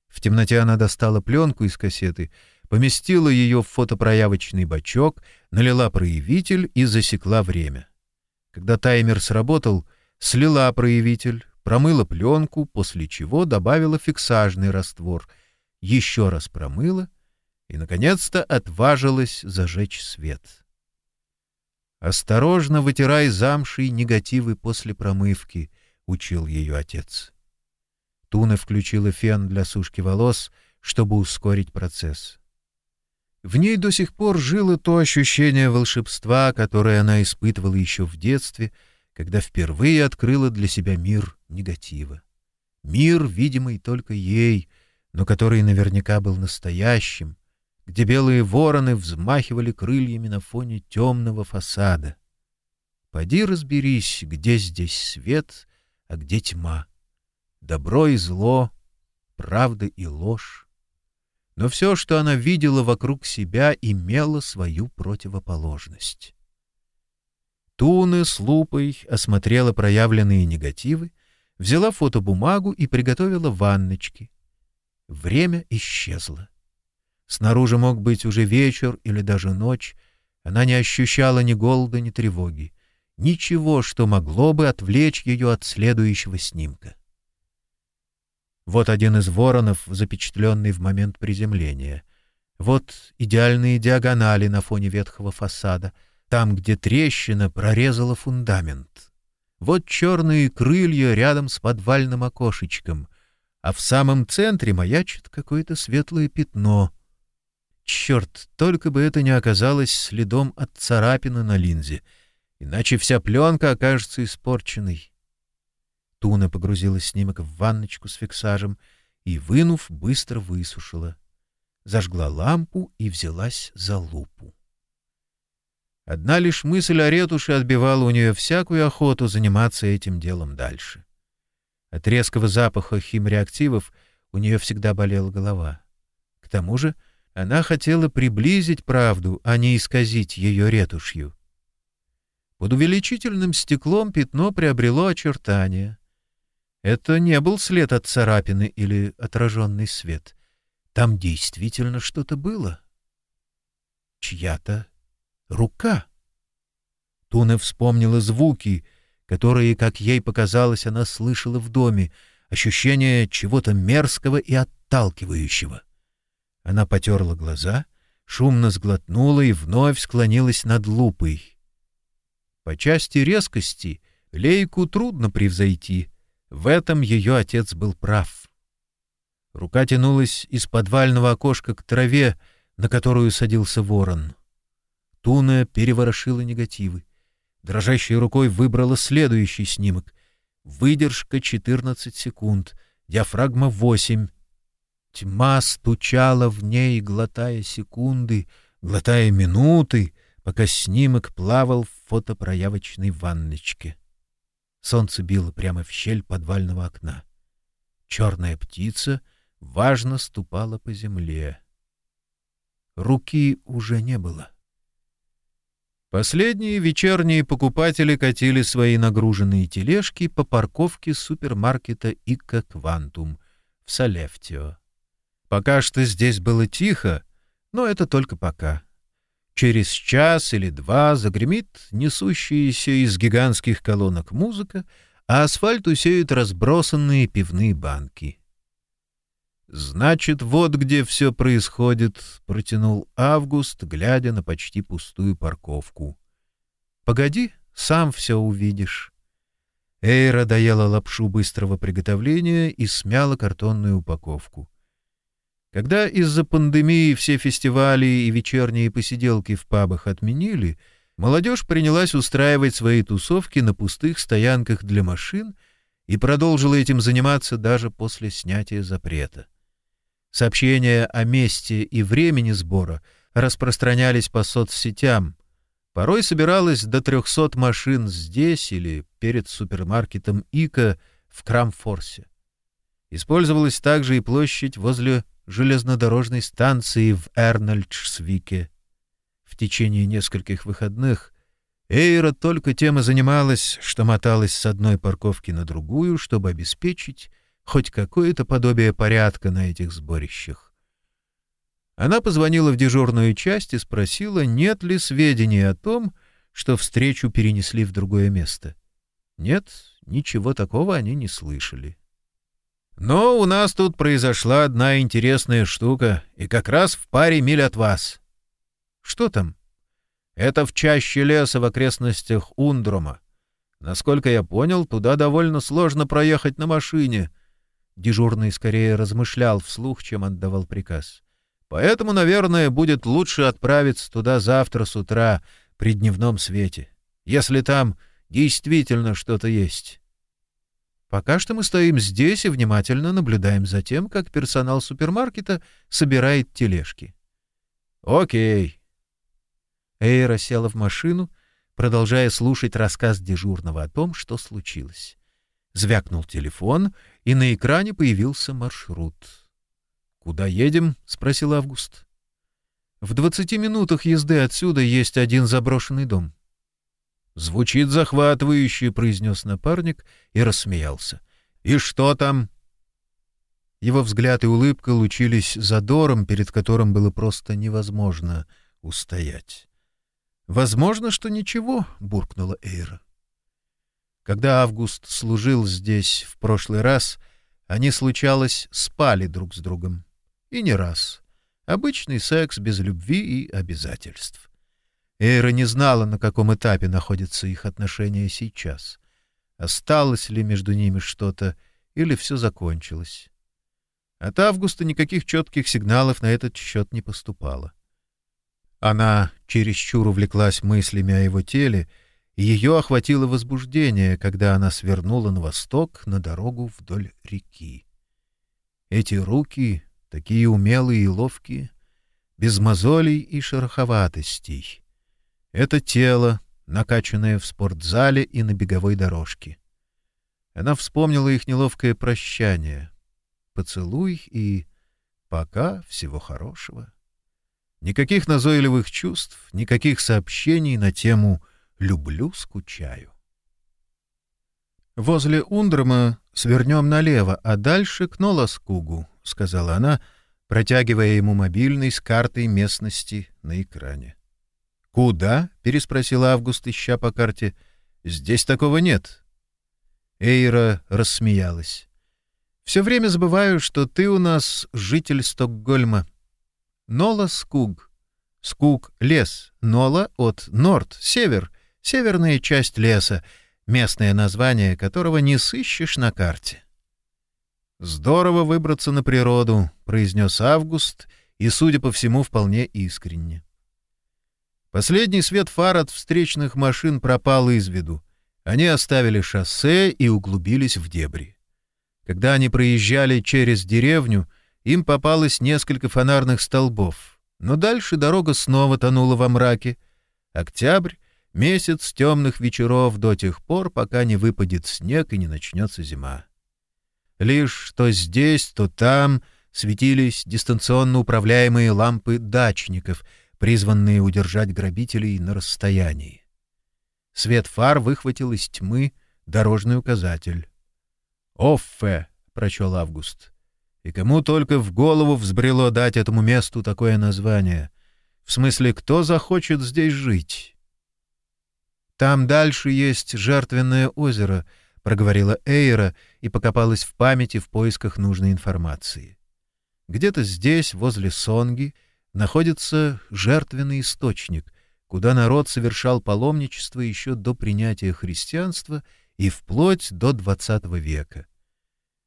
В темноте она достала пленку из кассеты — поместила ее в фотопроявочный бачок, налила проявитель и засекла время. Когда таймер сработал, слила проявитель, промыла пленку, после чего добавила фиксажный раствор, еще раз промыла и, наконец-то, отважилась зажечь свет. «Осторожно вытирай замши и негативы после промывки», — учил ее отец. Туна включила фен для сушки волос, чтобы ускорить процесс. В ней до сих пор жило то ощущение волшебства, которое она испытывала еще в детстве, когда впервые открыла для себя мир негатива. Мир, видимый только ей, но который наверняка был настоящим, где белые вороны взмахивали крыльями на фоне темного фасада. Поди разберись, где здесь свет, а где тьма, добро и зло, правда и ложь. Но все, что она видела вокруг себя, имело свою противоположность. Туна с лупой осмотрела проявленные негативы, взяла фотобумагу и приготовила ванночки. Время исчезло. Снаружи мог быть уже вечер или даже ночь. Она не ощущала ни голода, ни тревоги. Ничего, что могло бы отвлечь ее от следующего снимка. Вот один из воронов, запечатленный в момент приземления. Вот идеальные диагонали на фоне ветхого фасада, там, где трещина прорезала фундамент. Вот черные крылья рядом с подвальным окошечком, а в самом центре маячит какое-то светлое пятно — Черт, только бы это не оказалось следом от царапины на линзе, иначе вся пленка окажется испорченной. Туна погрузила снимок в ванночку с фиксажем и, вынув, быстро высушила. Зажгла лампу и взялась за лупу. Одна лишь мысль о ретуши отбивала у нее всякую охоту заниматься этим делом дальше. От резкого запаха химреактивов у нее всегда болела голова. К тому же она хотела приблизить правду, а не исказить ее ретушью. Под увеличительным стеклом пятно приобрело очертания. Это не был след от царапины или отраженный свет. Там действительно что-то было. Чья-то рука. Туна вспомнила звуки, которые, как ей показалось, она слышала в доме, ощущение чего-то мерзкого и отталкивающего — она потерла глаза, шумно сглотнула и вновь склонилась над лупой. По части резкости Лейку трудно превзойти. В этом ее отец был прав. Рука тянулась из подвального окошка к траве, на которую садился ворон. Туна переворошила негативы. Дрожащей рукой выбрала следующий снимок. Выдержка 14 секунд, диафрагма 8, Тьма стучала в ней, глотая секунды, глотая минуты, пока снимок плавал в фотопроявочной ванночке. Солнце било прямо в щель подвального окна. Черная птица важно ступала по земле. Руки уже не было. Последние вечерние покупатели катили свои нагруженные тележки по парковке супермаркета «Ика Квантум» в Салефтио. Пока что здесь было тихо, но это только пока. Через час или два загремит несущаяся из гигантских колонок музыка, а асфальт усеют разбросанные пивные банки. «Значит, вот где все происходит», — протянул Август, глядя на почти пустую парковку. «Погоди, сам все увидишь». Эйра доела лапшу быстрого приготовления и смяла картонную упаковку. Когда из-за пандемии все фестивали и вечерние посиделки в пабах отменили, молодежь принялась устраивать свои тусовки на пустых стоянках для машин и продолжила этим заниматься даже после снятия запрета. Сообщения о месте и времени сбора распространялись по соцсетям. Порой собиралось до 300 машин здесь или перед супермаркетом Ика в Крамфорсе. Использовалась также и площадь возле железнодорожной станции в Эрнольдшвике. В течение нескольких выходных Эйра только тем и занималась, что моталась с одной парковки на другую, чтобы обеспечить хоть какое-то подобие порядка на этих сборищах. Она позвонила в дежурную часть и спросила, нет ли сведений о том, что встречу перенесли в другое место. Нет, ничего такого они не слышали. Но у нас тут произошла одна интересная штука, и как раз в паре миль от вас. Что там? Это в чаще леса в окрестностях Ундрома. Насколько я понял, туда довольно сложно проехать на машине. Дежурный скорее размышлял вслух, чем отдавал приказ. Поэтому, наверное, будет лучше отправиться туда завтра с утра при дневном свете, если там действительно что-то есть. Пока что мы стоим здесь и внимательно наблюдаем за тем, как персонал супермаркета собирает тележки. Окей. Эйра села в машину, продолжая слушать рассказ дежурного о том, что случилось. Звякнул телефон, и на экране появился маршрут. «Куда едем?» — спросил Август. «В двадцати минутах езды отсюда есть один заброшенный дом». «Звучит захватывающе», — произнес напарник и рассмеялся. «И что там?» Его взгляд и улыбка лучились задором, перед которым было просто невозможно устоять. «Возможно, что ничего», — буркнула Эйра. Когда Август служил здесь в прошлый раз, они, случалось, спали друг с другом. И не раз. Обычный секс без любви и обязательств. Эйра не знала, на каком этапе находятся их отношения сейчас. Осталось ли между ними что-то, или все закончилось. От Августа никаких четких сигналов на этот счет не поступало. Она чересчур увлеклась мыслями о его теле, и ее охватило возбуждение, когда она свернула на восток на дорогу вдоль реки. Эти руки, такие умелые и ловкие, без мозолей и шероховатостей, это тело, накачанное в спортзале и на беговой дорожке. Она вспомнила их неловкое прощание. Поцелуй и пока всего хорошего. Никаких назойливых чувств, никаких сообщений на тему «люблю, скучаю». «Возле Ундрама свернем налево, а дальше к Ноласкугу», — сказала она, протягивая ему мобильный с картой местности на экране. «Куда?» — переспросил Август, ища по карте. «Здесь такого нет». Эйра рассмеялась. «Все время забываю, что ты у нас житель Стокгольма. Нола Скуг. Скуг — лес, Нола — от Норд, север, северная часть леса, местное название которого не сыщешь на карте». «Здорово выбраться на природу», — произнес Август, и, судя по всему, вполне искренне. Последний свет фар от встречных машин пропал из виду. Они оставили шоссе и углубились в дебри. Когда они проезжали через деревню, им попалось несколько фонарных столбов, но дальше дорога снова тонула во мраке. Октябрь — месяц темных вечеров до тех пор, пока не выпадет снег и не начнется зима. Лишь то здесь, то там светились дистанционно управляемые лампы дачников — призванные удержать грабителей на расстоянии. Свет фар выхватил из тьмы дорожный указатель. «Оффе!» — прочел Август. «И кому только в голову взбрело дать этому месту такое название? В смысле, кто захочет здесь жить?» «Там дальше есть жертвенное озеро», — проговорила Эйра и покопалась в памяти в поисках нужной информации. Где-то здесь, возле Сонги, находится жертвенный источник, куда народ совершал паломничество еще до принятия христианства и вплоть до XX века.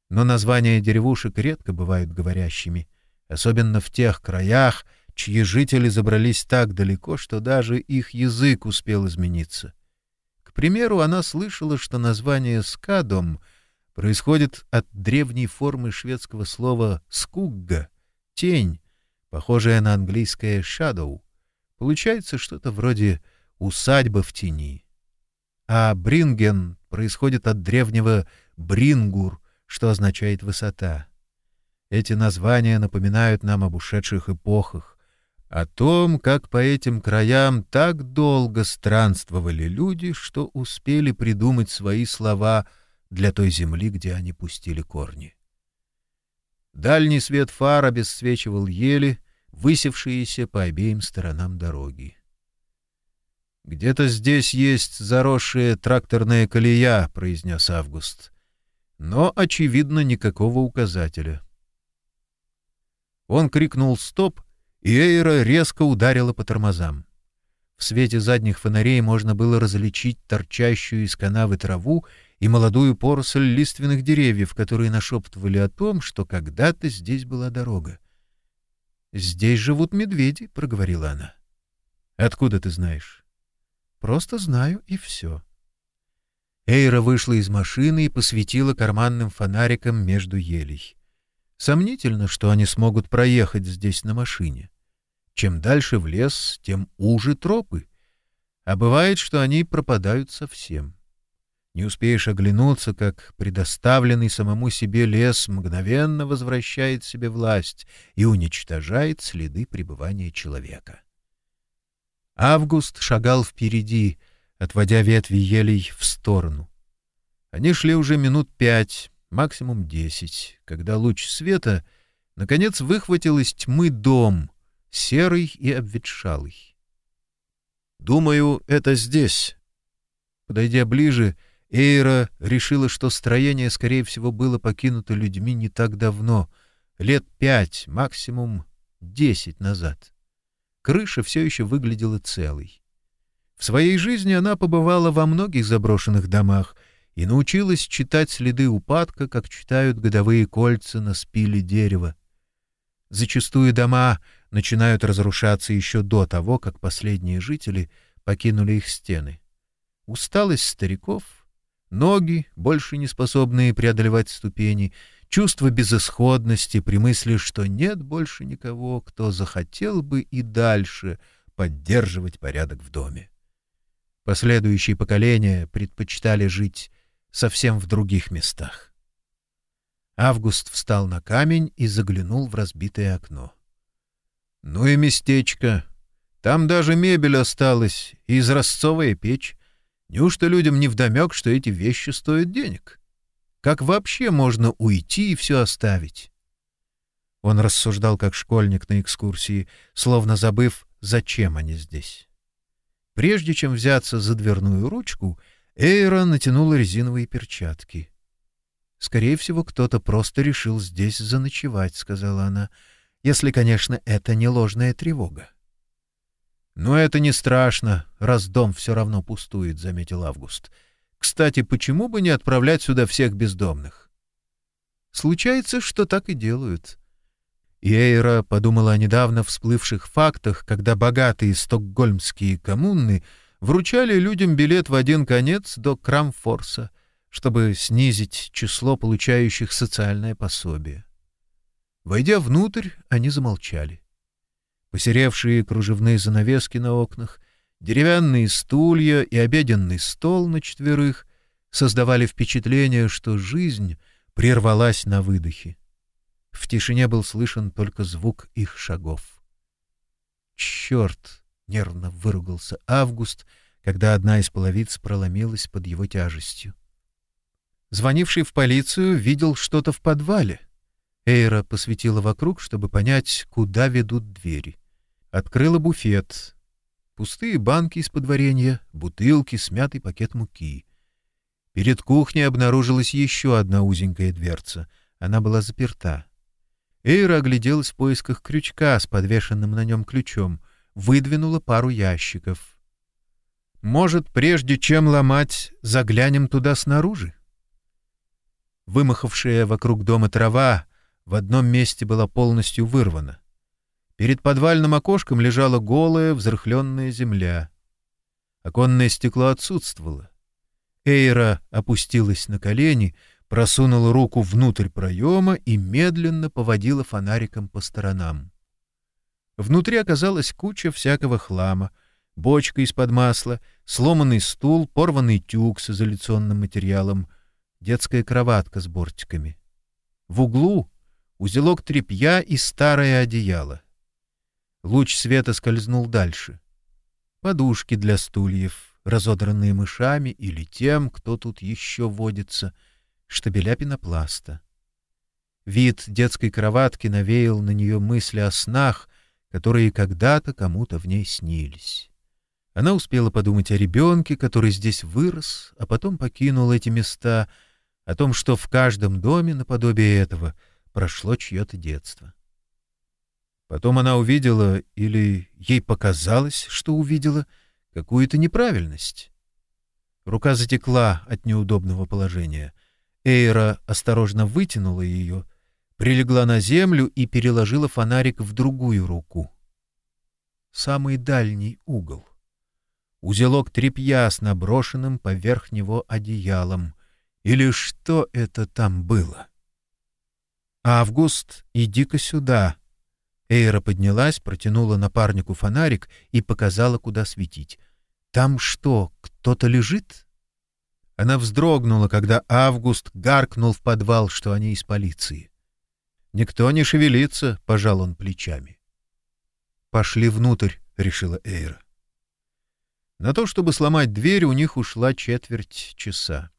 Но названия деревушек редко бывают говорящими, особенно в тех краях, чьи жители забрались так далеко, что даже их язык успел измениться. К примеру, она слышала, что название «скадом» происходит от древней формы шведского слова «скугга» — «тень», похожее на английское «shadow». Получается что-то вроде «усадьба в тени». А «бринген» происходит от древнего «брингур», что означает «высота». Эти названия напоминают нам об ушедших эпохах, о том, как по этим краям так долго странствовали люди, что успели придумать свои слова для той земли, где они пустили корни. Дальний свет фар обесцвечивал ели, высевшиеся по обеим сторонам дороги. «Где-то здесь есть заросшая тракторная колея», — произнес Август. «Но, очевидно, никакого указателя». Он крикнул «Стоп!», и Эйра резко ударила по тормозам. В свете задних фонарей можно было различить торчащую из канавы траву и молодую поросль лиственных деревьев, которые нашептывали о том, что когда-то здесь была дорога. «Здесь живут медведи», — проговорила она. «Откуда ты знаешь?» «Просто знаю, и все». Эйра вышла из машины и посветила карманным фонариком между елей. Сомнительно, что они смогут проехать здесь на машине. Чем дальше в лес, тем уже тропы. А бывает, что они пропадают совсем. Не успеешь оглянуться, как предоставленный самому себе лес мгновенно возвращает себе власть и уничтожает следы пребывания человека. Август шагал впереди, отводя ветви елей в сторону. Они шли уже минут пять, максимум десять, когда луч света наконец выхватил из тьмы дом, серый и обветшалый. «Думаю, это здесь». Подойдя ближе, Эйра решила, что строение, скорее всего, было покинуто людьми не так давно, лет пять, максимум десять назад. Крыша все еще выглядела целой. В своей жизни она побывала во многих заброшенных домах и научилась читать следы упадка, как читают годовые кольца на спиле дерева. Зачастую дома начинают разрушаться еще до того, как последние жители покинули их стены. Усталость стариков, ноги, больше не способные преодолевать ступени, чувство безысходности при мысли, что нет больше никого, кто захотел бы и дальше поддерживать порядок в доме. Последующие поколения предпочитали жить совсем в других местах. Август встал на камень и заглянул в разбитое окно. «Ну и местечко. Там даже мебель осталась и изразцовая печь. Неужто людям не вдомек, что эти вещи стоят денег? Как вообще можно уйти и все оставить?» Он рассуждал как школьник на экскурсии, словно забыв, зачем они здесь. Прежде чем взяться за дверную ручку, Эйра натянула резиновые перчатки. «Скорее всего, кто-то просто решил здесь заночевать», — сказала она, — «если, конечно, это не ложная тревога». «Но это не страшно, раз дом все равно пустует», — заметил Август. «Кстати, почему бы не отправлять сюда всех бездомных?» «Случается, что так и делают. И Эйра подумала о недавно всплывших фактах, когда богатые стокгольмские коммуны вручали людям билет в один конец до Крамфорса, чтобы снизить число получающих социальное пособие. Войдя внутрь, они замолчали. Посеревшие кружевные занавески на окнах, деревянные стулья и обеденный стол на четверых создавали впечатление, что жизнь прервалась на выдохе. В тишине был слышен только звук их шагов. «Черт!» — нервно выругался Август, когда одна из половиц проломилась под его тяжестью. Звонивший в полицию видел что-то в подвале. Эйра посветила вокруг, чтобы понять, куда ведут двери. Открыла буфет. Пустые банки из-под варенья, бутылки, смятый пакет муки. Перед кухней обнаружилась еще одна узенькая дверца. Она была заперта. Эйра огляделась в поисках крючка с подвешенным на нем ключом, выдвинула пару ящиков. «Может, прежде чем ломать, заглянем туда снаружи?» Вымахавшая вокруг дома трава в одном месте была полностью вырвана. Перед подвальным окошком лежала голая, взрыхленная земля. Оконное стекло отсутствовало. Эйра опустилась на колени — просунула руку внутрь проема и медленно поводила фонариком по сторонам. Внутри оказалась куча всякого хлама, бочка из-под масла, сломанный стул, порванный тюк с изоляционным материалом, детская кроватка с бортиками. В углу узелок тряпья и старое одеяло. Луч света скользнул дальше. Подушки для стульев, разодранные мышами или тем, кто тут еще водится — штабеля пенопласта. Вид детской кроватки навеял на нее мысли о снах, которые когда-то кому-то в ней снились. Она успела подумать о ребенке, который здесь вырос, а потом покинул эти места, о том, что в каждом доме наподобие этого прошло чье-то детство. Потом она увидела, или ей показалось, что увидела, какую-то неправильность. Рука затекла от неудобного положения — Эйра осторожно вытянула ее, прилегла на землю и переложила фонарик в другую руку. Самый дальний угол. узелок тряпья с наброшенным поверх него одеялом. Или что это там было? «Август, иди-ка сюда!» Эйра поднялась, протянула напарнику фонарик и показала, куда светить. «Там что, кто-то лежит?» Она вздрогнула, когда Август гаркнул в подвал, что они из полиции. «Никто не шевелится», — пожал он плечами. «Пошли внутрь», — решила Эйра. На то, чтобы сломать дверь, у них ушла четверть часа.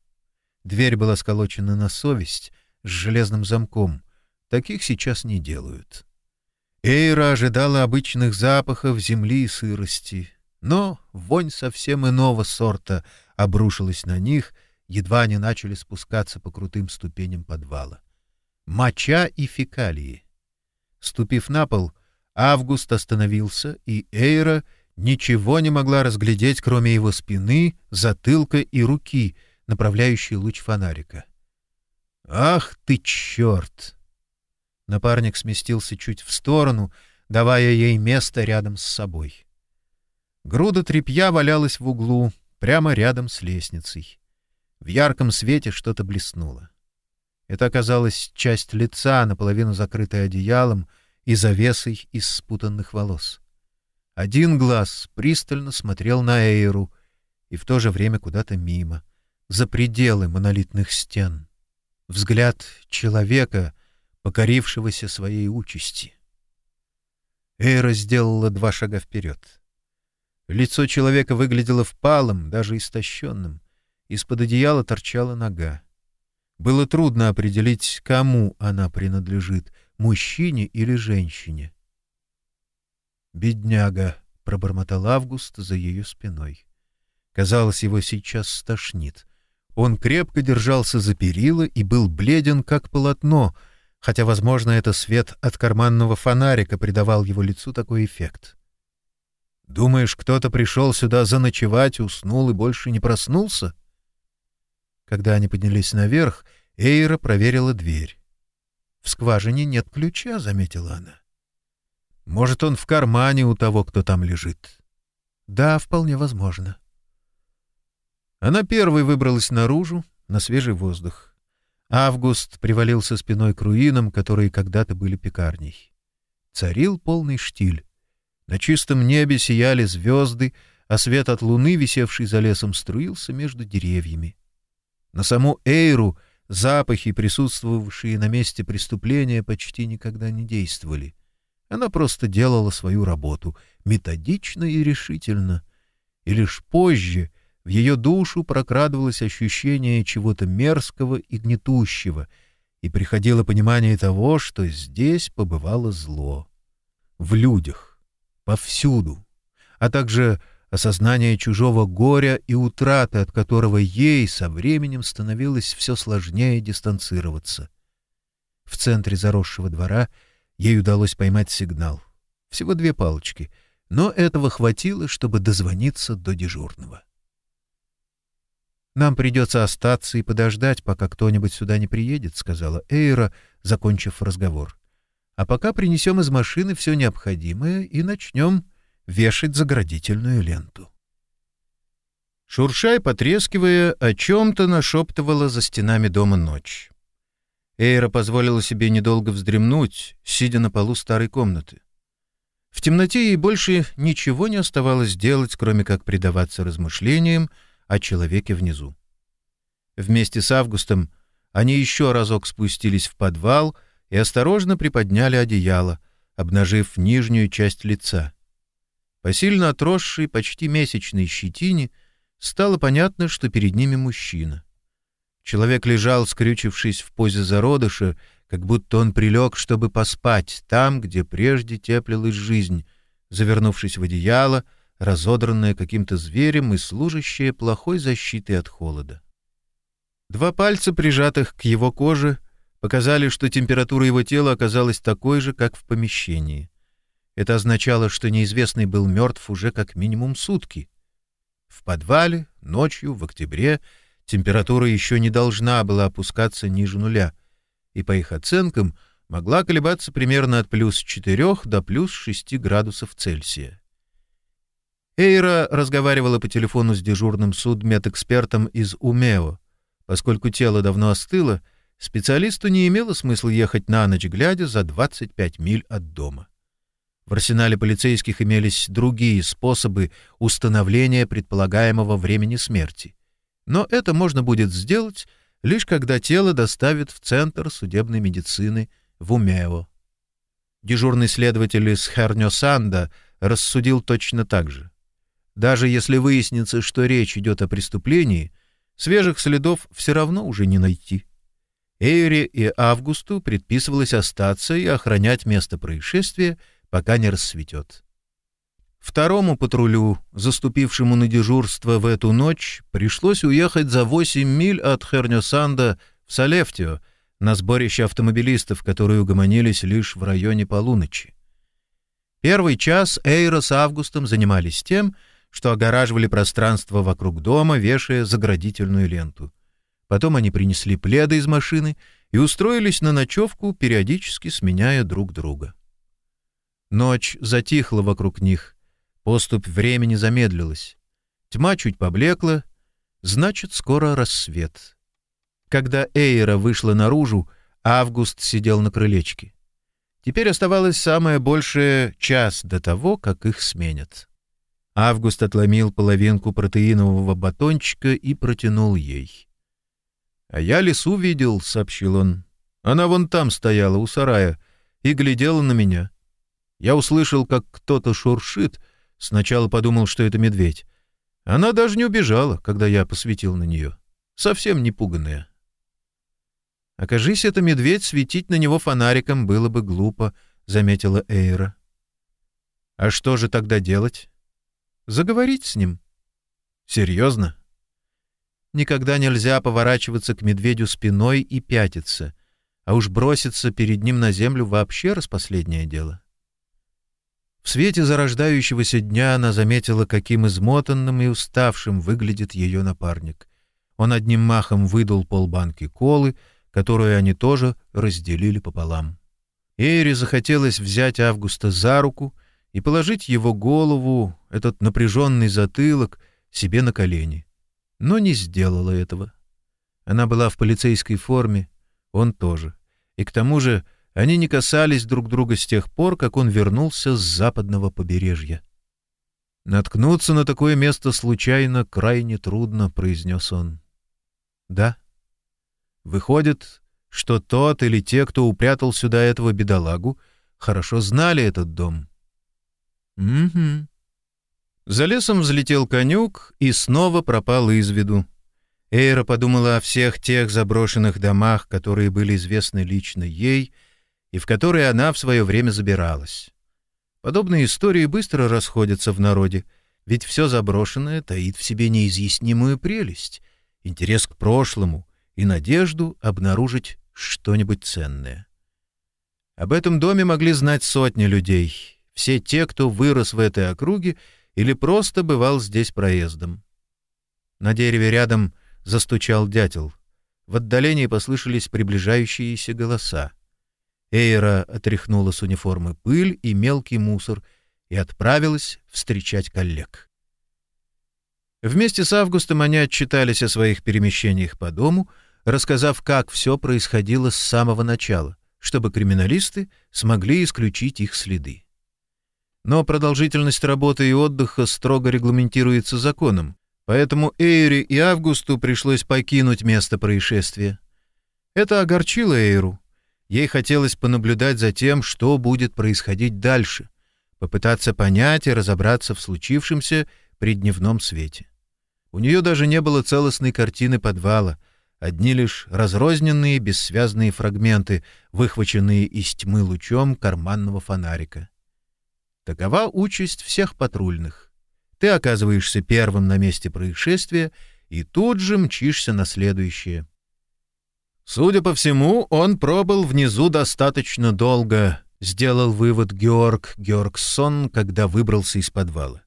Дверь была сколочена на совесть, с железным замком. Таких сейчас не делают. Эйра ожидала обычных запахов земли и сырости, но вонь совсем иного сорта обрушилась на них, едва они начали спускаться по крутым ступеням подвала. Моча и фекалии. Ступив на пол, Август остановился, и Эйра — ничего не могла разглядеть, кроме его спины, затылка и руки, направляющей луч фонарика. «Ах ты, черт!» Напарник сместился чуть в сторону, давая ей место рядом с собой. Груда тряпья валялась в углу, прямо рядом с лестницей. В ярком свете что-то блеснуло. Это оказалась часть лица, наполовину закрытая одеялом и завесой из спутанных волос. Один глаз пристально смотрел на Эйру и в то же время куда-то мимо, за пределы монолитных стен. Взгляд человека, покорившегося своей участи. Эйра сделала два шага вперед. Лицо человека выглядело впалым, даже истощенным. Из-под одеяла торчала нога. Было трудно определить, кому она принадлежит — мужчине или женщине. «Бедняга!» — пробормотал Август за ее спиной. Казалось, его сейчас стошнит. Он крепко держался за перила и был бледен, как полотно, хотя, возможно, это свет от карманного фонарика придавал его лицу такой эффект. «Думаешь, кто-то пришел сюда заночевать, уснул и больше не проснулся?» Когда они поднялись наверх, Эйра проверила дверь. «В скважине нет ключа», — заметила она. Может, он в кармане у того, кто там лежит. Да, вполне возможно. Она первой выбралась наружу, на свежий воздух. Август привалился спиной к руинам, которые когда-то были пекарней. Царил полный штиль. На чистом небе сияли звезды, а свет от луны, висевший за лесом, струился между деревьями. На саму Эйру запахи, присутствовавшие на месте преступления, почти никогда не действовали. Она просто делала свою работу, методично и решительно. И лишь позже в ее душу прокрадывалось ощущение чего-то мерзкого и гнетущего, и приходило понимание того, что здесь побывало зло. В людях, повсюду, а также осознание чужого горя и утраты, от которого ей со временем становилось все сложнее дистанцироваться. В центре заросшего двора — Ей удалось поймать сигнал. Всего две палочки, но этого хватило, чтобы дозвониться до дежурного. «Нам придется остаться и подождать, пока кто-нибудь сюда не приедет», — сказала Эйра, закончив разговор. «А пока принесем из машины все необходимое и начнем вешать заградительную ленту». Шуршай, потрескивая, о чем-то нашептывала за стенами дома ночь. Эйра позволила себе недолго вздремнуть, сидя на полу старой комнаты. В темноте ей больше ничего не оставалось делать, кроме как предаваться размышлениям о человеке внизу. Вместе с Августом они еще разок спустились в подвал и осторожно приподняли одеяло, обнажив нижнюю часть лица. По сильно отросшей, почти месячной щетине стало понятно, что перед ними мужчина. Человек лежал, скрючившись в позе зародыша, как будто он прилег, чтобы поспать, там, где прежде теплилась жизнь, завернувшись в одеяло, разодранное каким-то зверем и служащее плохой защитой от холода. Два пальца, прижатых к его коже, показали, что температура его тела оказалась такой же, как в помещении. Это означало, что неизвестный был мертв уже как минимум сутки. В подвале, ночью, в октябре — температура еще не должна была опускаться ниже нуля, и, по их оценкам, могла колебаться примерно от плюс 4 до плюс 6 градусов Цельсия. Эйра разговаривала по телефону с дежурным судмедэкспертом из Умео. Поскольку тело давно остыло, специалисту не имело смысла ехать на ночь глядя за 25 миль от дома. В арсенале полицейских имелись другие способы установления предполагаемого времени смерти. Но это можно будет сделать, лишь когда тело доставят в Центр судебной медицины в Умео. Дежурный следователь из Хернёсанда рассудил точно так же. Даже если выяснится, что речь идет о преступлении, свежих следов все равно уже не найти. Эйре и Августу предписывалось остаться и охранять место происшествия, пока не рассветет. Второму патрулю, заступившему на дежурство в эту ночь, пришлось уехать за 8 миль от Хернёсанда в Салефтио на сборище автомобилистов, которые угомонились лишь в районе полуночи. Первый час Эйра с Августом занимались тем, что огораживали пространство вокруг дома, вешая заградительную ленту. Потом они принесли пледы из машины и устроились на ночевку, периодически сменяя друг друга. Ночь затихла вокруг них, поступь времени замедлилась. Тьма чуть поблекла, значит, скоро рассвет. Когда Эйра вышла наружу, Август сидел на крылечке. Теперь оставалось самое большее час до того, как их сменят. Август отломил половинку протеинового батончика и протянул ей. «А я лесу видел», — сообщил он. «Она вон там стояла, у сарая, и глядела на меня. Я услышал, как кто-то шуршит, сначала подумал, что это медведь. Она даже не убежала, когда я посветил на нее. Совсем не пуганная». «Окажись, это медведь, светить на него фонариком было бы глупо», — заметила Эйра. «А что же тогда делать?» Заговорить с ним. Серьезно? Никогда нельзя поворачиваться к медведю спиной и пятиться, а уж броситься перед ним на землю вообще распоследнее дело. В свете зарождающегося дня она заметила, каким измотанным и уставшим выглядит ее напарник. Он одним махом выдул полбанки колы, которую они тоже разделили пополам. Эйре захотелось взять Августа за руку — и положить его голову, этот напряженный затылок, себе на колени. Но не сделала этого. Она была в полицейской форме, он тоже. И к тому же они не касались друг друга с тех пор, как он вернулся с западного побережья. «Наткнуться на такое место случайно крайне трудно», — произнес он. «Да». Выходит, что тот или те, кто упрятал сюда этого бедолагу, хорошо знали этот дом. «Угу». За лесом взлетел конюк и снова пропал из виду. Эйра подумала о всех тех заброшенных домах, которые были известны лично ей и в которые она в свое время забиралась. Подобные истории быстро расходятся в народе, ведь все заброшенное таит в себе неизъяснимую прелесть, интерес к прошлому и надежду обнаружить что-нибудь ценное. Об этом доме могли знать сотни людей — все те, кто вырос в этой округе или просто бывал здесь проездом. На дереве рядом застучал дятел. В отдалении послышались приближающиеся голоса. Эйра отряхнула с униформы пыль и мелкий мусор и отправилась встречать коллег. Вместе с Августом они отчитались о своих перемещениях по дому, рассказав, как все происходило с самого начала, чтобы криминалисты смогли исключить их следы. Но продолжительность работы и отдыха строго регламентируется законом, поэтому Эйре и Августу пришлось покинуть место происшествия. Это огорчило Эйру. Ей хотелось понаблюдать за тем, что будет происходить дальше, попытаться понять и разобраться в случившемся при дневном свете. У нее даже не было целостной картины подвала, одни лишь разрозненные бессвязные фрагменты, выхваченные из тьмы лучом карманного фонарика. Такова участь всех патрульных. Ты оказываешься первым на месте происшествия и тут же мчишься на следующее. Судя по всему, он пробыл внизу достаточно долго, сделал вывод Георг Георгсон, когда выбрался из подвала.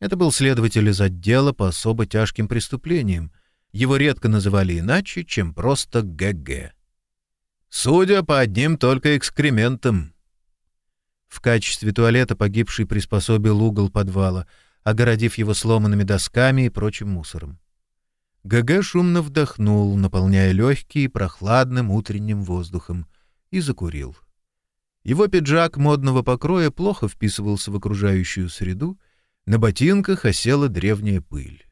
Это был следователь из отдела по особо тяжким преступлениям. Его редко называли иначе, чем просто ГГ. Судя по одним только экскрементам, в качестве туалета погибший приспособил угол подвала, огородив его сломанными досками и прочим мусором. ГГ шумно вдохнул, наполняя легкие прохладным утренним воздухом, и закурил. Его пиджак модного покроя плохо вписывался в окружающую среду, на ботинках осела древняя пыль.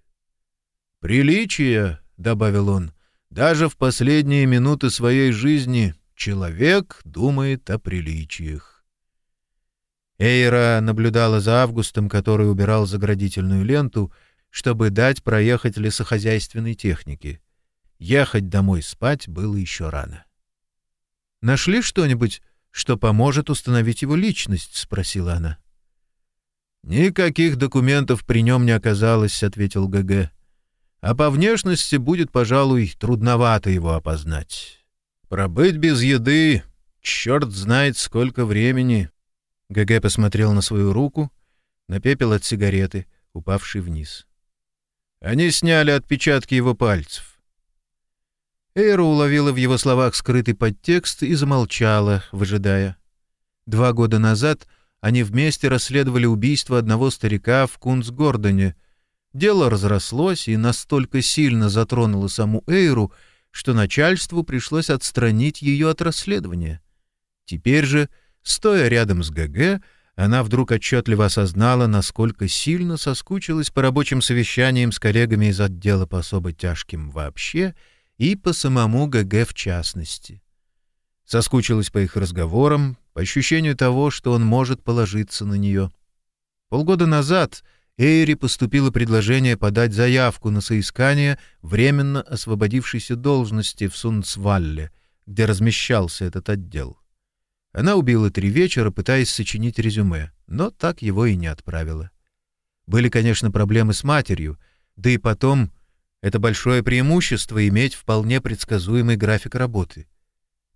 «Приличие», — добавил он, — «даже в последние минуты своей жизни человек думает о приличиях». Эйра наблюдала за Августом, который убирал заградительную ленту, чтобы дать проехать лесохозяйственной технике. Ехать домой спать было еще рано. «Нашли что-нибудь, что поможет установить его личность?» — спросила она. «Никаких документов при нем не оказалось», — ответил ГГ. «А по внешности будет, пожалуй, трудновато его опознать. Пробыть без еды, черт знает сколько времени». ГГ посмотрел на свою руку, на пепел от сигареты, упавший вниз. Они сняли отпечатки его пальцев. Эйра уловила в его словах скрытый подтекст и замолчала, выжидая. Два года назад они вместе расследовали убийство одного старика в Кунцгордоне. Дело разрослось и настолько сильно затронуло саму Эйру, что начальству пришлось отстранить ее от расследования. Теперь же, стоя рядом с ГГ, она вдруг отчетливо осознала, насколько сильно соскучилась по рабочим совещаниям с коллегами из отдела по особо тяжким вообще и по самому ГГ в частности. Соскучилась по их разговорам, по ощущению того, что он может положиться на нее. Полгода назад Эйри поступило предложение подать заявку на соискание временно освободившейся должности в Сунцвалле, где размещался этот отдел. Она убила три вечера, пытаясь сочинить резюме, но так его и не отправила. Были, конечно, проблемы с матерью, да и потом это большое преимущество иметь вполне предсказуемый график работы.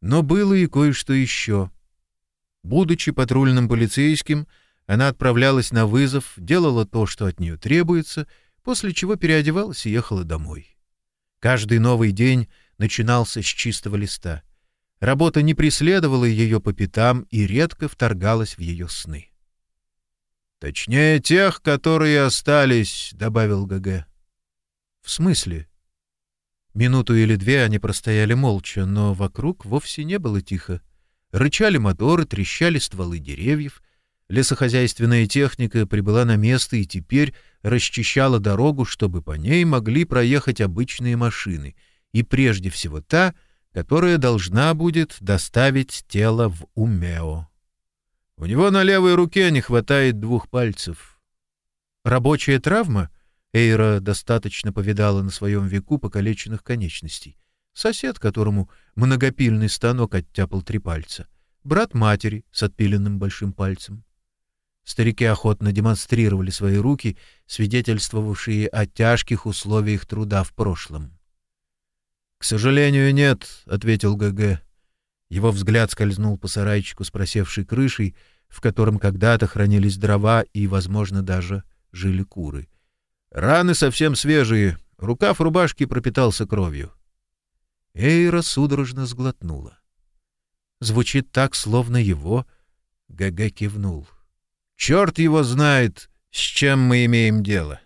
Но было и кое-что еще. Будучи патрульным полицейским, она отправлялась на вызов, делала то, что от нее требуется, после чего переодевалась и ехала домой. Каждый новый день начинался с чистого листа — Работа не преследовала ее по пятам и редко вторгалась в ее сны. «Точнее, тех, которые остались», — добавил ГГ. «В смысле?» Минуту или две они простояли молча, но вокруг вовсе не было тихо. Рычали моторы, трещали стволы деревьев. Лесохозяйственная техника прибыла на место и теперь расчищала дорогу, чтобы по ней могли проехать обычные машины, и прежде всего та — которая должна будет доставить тело в Умео. У него на левой руке не хватает двух пальцев. Рабочая травма? Эйра достаточно повидала на своем веку покалеченных конечностей. Сосед, которому многопильный станок оттяпал три пальца. Брат матери с отпиленным большим пальцем. Старики охотно демонстрировали свои руки, свидетельствовавшие о тяжких условиях труда в прошлом. «К сожалению, нет», — ответил ГГ. Его взгляд скользнул по сарайчику с просевшей крышей, в котором когда-то хранились дрова и, возможно, даже жили куры. «Раны совсем свежие, рукав рубашки пропитался кровью». Эйра судорожно сглотнула. Звучит так, словно его... ГГ кивнул. «Черт его знает, с чем мы имеем дело».